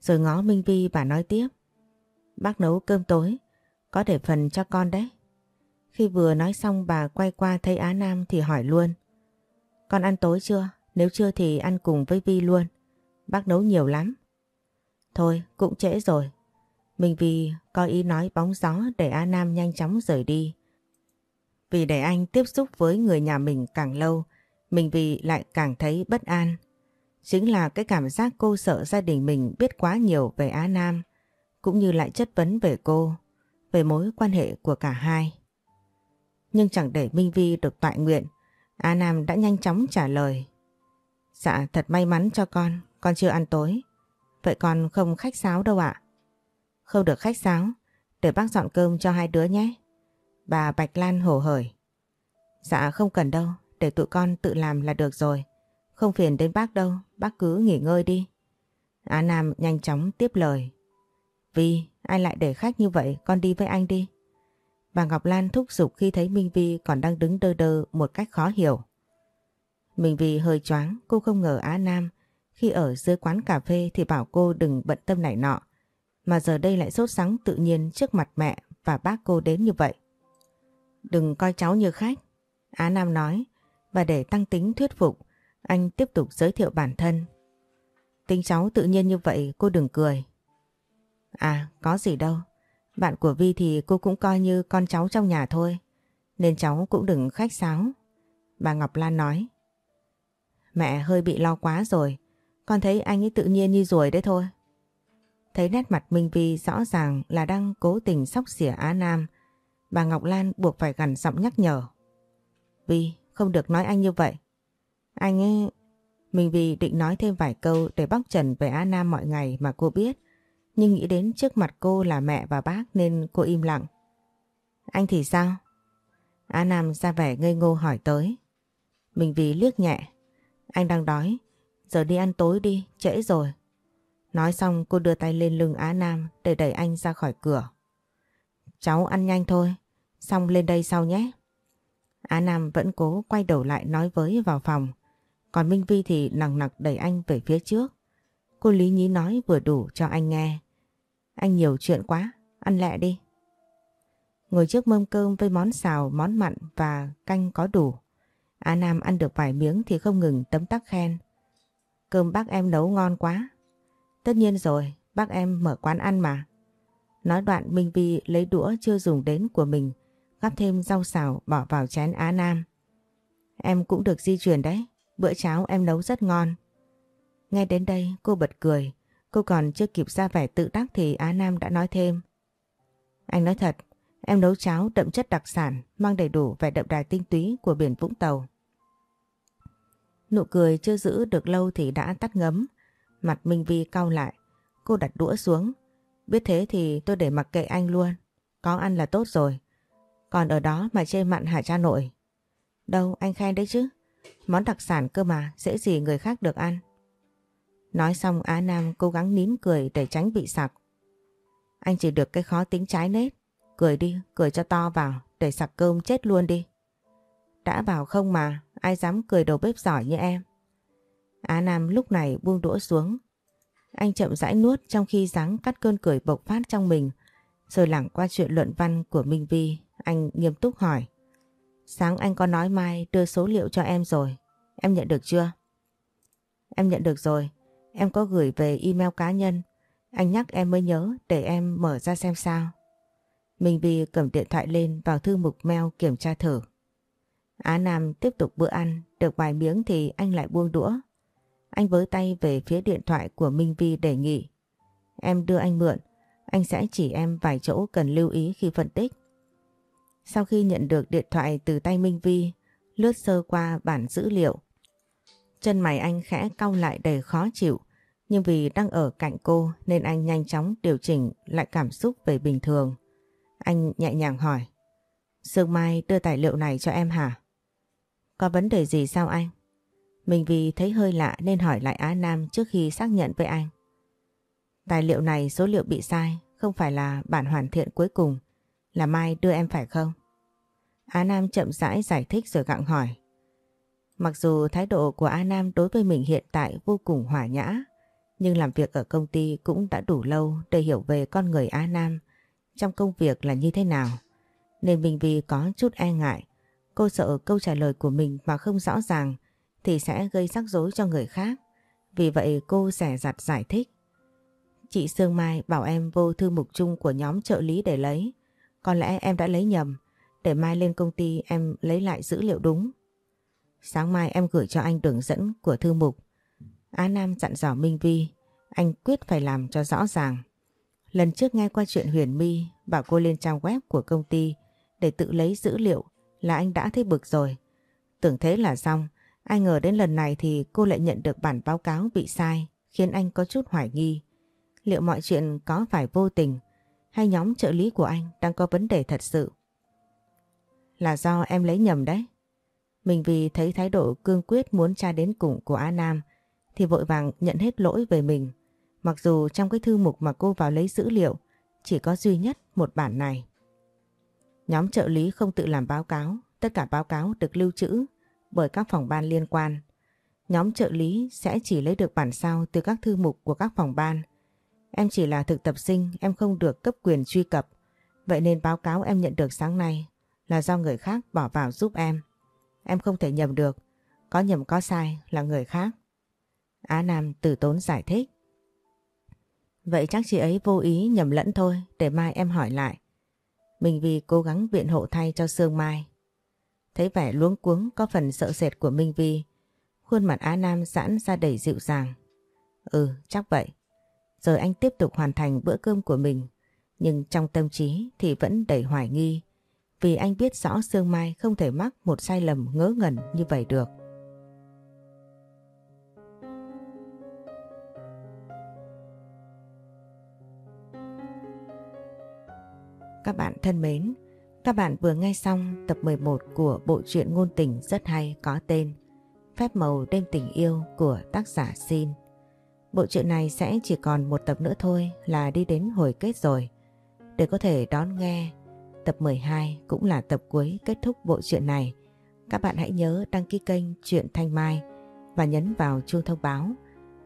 Rồi ngó Minh Vi bà nói tiếp. Bác nấu cơm tối. Có để phần cho con đấy. Khi vừa nói xong bà quay qua thấy Á Nam thì hỏi luôn. Con ăn tối chưa? Nếu chưa thì ăn cùng với Vi luôn. Bác nấu nhiều lắm. Thôi cũng trễ rồi. Mình vì có ý nói bóng gió để Á Nam nhanh chóng rời đi. Vì để anh tiếp xúc với người nhà mình càng lâu, mình vì lại càng thấy bất an. Chính là cái cảm giác cô sợ gia đình mình biết quá nhiều về Á Nam, cũng như lại chất vấn về cô, về mối quan hệ của cả hai. Nhưng chẳng để Minh Vi được tọa nguyện, Á Nam đã nhanh chóng trả lời. Dạ thật may mắn cho con, con chưa ăn tối. Vậy con không khách sáo đâu ạ? Không được khách sáo, để bác dọn cơm cho hai đứa nhé. Bà Bạch Lan hổ hởi. Dạ không cần đâu, để tụi con tự làm là được rồi. Không phiền đến bác đâu, bác cứ nghỉ ngơi đi. Á Nam nhanh chóng tiếp lời. vi ai lại để khách như vậy, con đi với anh đi. Bà Ngọc Lan thúc giục khi thấy Minh Vi còn đang đứng đơ đơ một cách khó hiểu. Minh Vi hơi choáng, cô không ngờ Á Nam khi ở dưới quán cà phê thì bảo cô đừng bận tâm này nọ. Mà giờ đây lại sốt sắng tự nhiên trước mặt mẹ và bác cô đến như vậy. Đừng coi cháu như khách. Á Nam nói, và để tăng tính thuyết phục, anh tiếp tục giới thiệu bản thân. Tính cháu tự nhiên như vậy cô đừng cười. À có gì đâu. Bạn của Vi thì cô cũng coi như con cháu trong nhà thôi. Nên cháu cũng đừng khách sáo. Bà Ngọc Lan nói. Mẹ hơi bị lo quá rồi. Con thấy anh ấy tự nhiên như ruồi đấy thôi. Thấy nét mặt Minh Vi rõ ràng là đang cố tình sóc xỉa Á Nam. Bà Ngọc Lan buộc phải gằn giọng nhắc nhở. Vi, không được nói anh như vậy. Anh ấy... Minh Vi định nói thêm vài câu để bóc trần về Á Nam mọi ngày mà cô biết. Nhưng nghĩ đến trước mặt cô là mẹ và bác nên cô im lặng. Anh thì sao? Á Nam ra vẻ ngây ngô hỏi tới. Mình vì liếc nhẹ. Anh đang đói. Giờ đi ăn tối đi, trễ rồi. Nói xong cô đưa tay lên lưng Á Nam để đẩy anh ra khỏi cửa. Cháu ăn nhanh thôi, xong lên đây sau nhé. Á Nam vẫn cố quay đầu lại nói với vào phòng. Còn Minh Vi thì nặng nặc đẩy anh về phía trước. Cô Lý Nhí nói vừa đủ cho anh nghe. Anh nhiều chuyện quá, ăn lẹ đi. Ngồi trước mâm cơm với món xào, món mặn và canh có đủ. Á Nam ăn được vài miếng thì không ngừng tấm tắc khen. Cơm bác em nấu ngon quá. Tất nhiên rồi, bác em mở quán ăn mà. Nói đoạn Minh Vi lấy đũa chưa dùng đến của mình, gắp thêm rau xào bỏ vào chén Á Nam. Em cũng được di chuyển đấy, bữa cháo em nấu rất ngon. Nghe đến đây cô bật cười, cô còn chưa kịp ra vẻ tự đắc thì Á Nam đã nói thêm. Anh nói thật, em nấu cháo đậm chất đặc sản, mang đầy đủ vẻ đậm đà tinh túy của biển Vũng Tàu. Nụ cười chưa giữ được lâu thì đã tắt ngấm, mặt Minh Vi cau lại, cô đặt đũa xuống. Biết thế thì tôi để mặc kệ anh luôn, có ăn là tốt rồi. Còn ở đó mà chê mặn hả cha nội, Đâu anh khen đấy chứ. Món đặc sản cơ mà, dễ gì người khác được ăn. Nói xong Á Nam cố gắng nín cười để tránh bị sặc. Anh chỉ được cái khó tính trái nết. Cười đi, cười cho to vào, để sặc cơm chết luôn đi. Đã bảo không mà, ai dám cười đầu bếp giỏi như em. Á Nam lúc này buông đũa xuống. Anh chậm rãi nuốt trong khi dáng cắt cơn cười bộc phát trong mình. Rồi lảng qua chuyện luận văn của Minh Vi, anh nghiêm túc hỏi. Sáng anh có nói mai đưa số liệu cho em rồi. Em nhận được chưa? Em nhận được rồi. Em có gửi về email cá nhân. Anh nhắc em mới nhớ để em mở ra xem sao. Minh Vi cầm điện thoại lên vào thư mục mail kiểm tra thử. Á Nam tiếp tục bữa ăn, được vài miếng thì anh lại buông đũa. Anh với tay về phía điện thoại của Minh Vi đề nghị. Em đưa anh mượn, anh sẽ chỉ em vài chỗ cần lưu ý khi phân tích. Sau khi nhận được điện thoại từ tay Minh Vi, lướt sơ qua bản dữ liệu. Chân mày anh khẽ cau lại đầy khó chịu, nhưng vì đang ở cạnh cô nên anh nhanh chóng điều chỉnh lại cảm xúc về bình thường. Anh nhẹ nhàng hỏi. Sương Mai đưa tài liệu này cho em hả? Có vấn đề gì sao anh? Mình vì thấy hơi lạ nên hỏi lại Á Nam trước khi xác nhận với anh. Tài liệu này số liệu bị sai, không phải là bản hoàn thiện cuối cùng, là Mai đưa em phải không? Á Nam chậm rãi giải thích rồi gặng hỏi. Mặc dù thái độ của Á Nam đối với mình hiện tại vô cùng hòa nhã, nhưng làm việc ở công ty cũng đã đủ lâu để hiểu về con người Á Nam trong công việc là như thế nào. Nên mình vì có chút e ngại, cô sợ câu trả lời của mình mà không rõ ràng thì sẽ gây rắc rối cho người khác. Vì vậy cô rẻ rặt giải thích. Chị Sương Mai bảo em vô thư mục chung của nhóm trợ lý để lấy. Có lẽ em đã lấy nhầm. Để mai lên công ty em lấy lại dữ liệu đúng. Sáng mai em gửi cho anh đường dẫn của thư mục. Á Nam dặn dò Minh Vi. Anh quyết phải làm cho rõ ràng. Lần trước nghe qua chuyện Huyền My, bảo cô lên trang web của công ty để tự lấy dữ liệu là anh đã thấy bực rồi. Tưởng thế là xong. Ai ngờ đến lần này thì cô lại nhận được bản báo cáo bị sai, khiến anh có chút hoài nghi. Liệu mọi chuyện có phải vô tình, hay nhóm trợ lý của anh đang có vấn đề thật sự? Là do em lấy nhầm đấy. Mình vì thấy thái độ cương quyết muốn tra đến cùng của A Nam, thì vội vàng nhận hết lỗi về mình. Mặc dù trong cái thư mục mà cô vào lấy dữ liệu, chỉ có duy nhất một bản này. Nhóm trợ lý không tự làm báo cáo, tất cả báo cáo được lưu trữ bởi các phòng ban liên quan. Nhóm trợ lý sẽ chỉ lấy được bản sao từ các thư mục của các phòng ban. Em chỉ là thực tập sinh, em không được cấp quyền truy cập. Vậy nên báo cáo em nhận được sáng nay là do người khác bỏ vào giúp em. Em không thể nhầm được, có nhầm có sai là người khác. Á Nam từ tốn giải thích. Vậy chắc chị ấy vô ý nhầm lẫn thôi, để mai em hỏi lại. Mình vi cố gắng biện hộ thay cho Sương Mai. Thấy vẻ luống cuống có phần sợ sệt của Minh Vi, khuôn mặt Á Nam giãn ra đầy dịu dàng. Ừ, chắc vậy. Rồi anh tiếp tục hoàn thành bữa cơm của mình, nhưng trong tâm trí thì vẫn đầy hoài nghi, vì anh biết rõ Sương Mai không thể mắc một sai lầm ngớ ngẩn như vậy được. Các bạn thân mến, các bạn vừa nghe xong tập 11 của bộ truyện ngôn tình rất hay có tên Phép màu đêm tình yêu của tác giả Sin. Bộ truyện này sẽ chỉ còn một tập nữa thôi là đi đến hồi kết rồi. Để có thể đón nghe, tập 12 cũng là tập cuối kết thúc bộ truyện này. Các bạn hãy nhớ đăng ký kênh Truyện Thanh Mai và nhấn vào chuông thông báo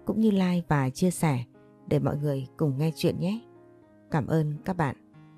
cũng như like và chia sẻ để mọi người cùng nghe chuyện nhé. Cảm ơn các bạn.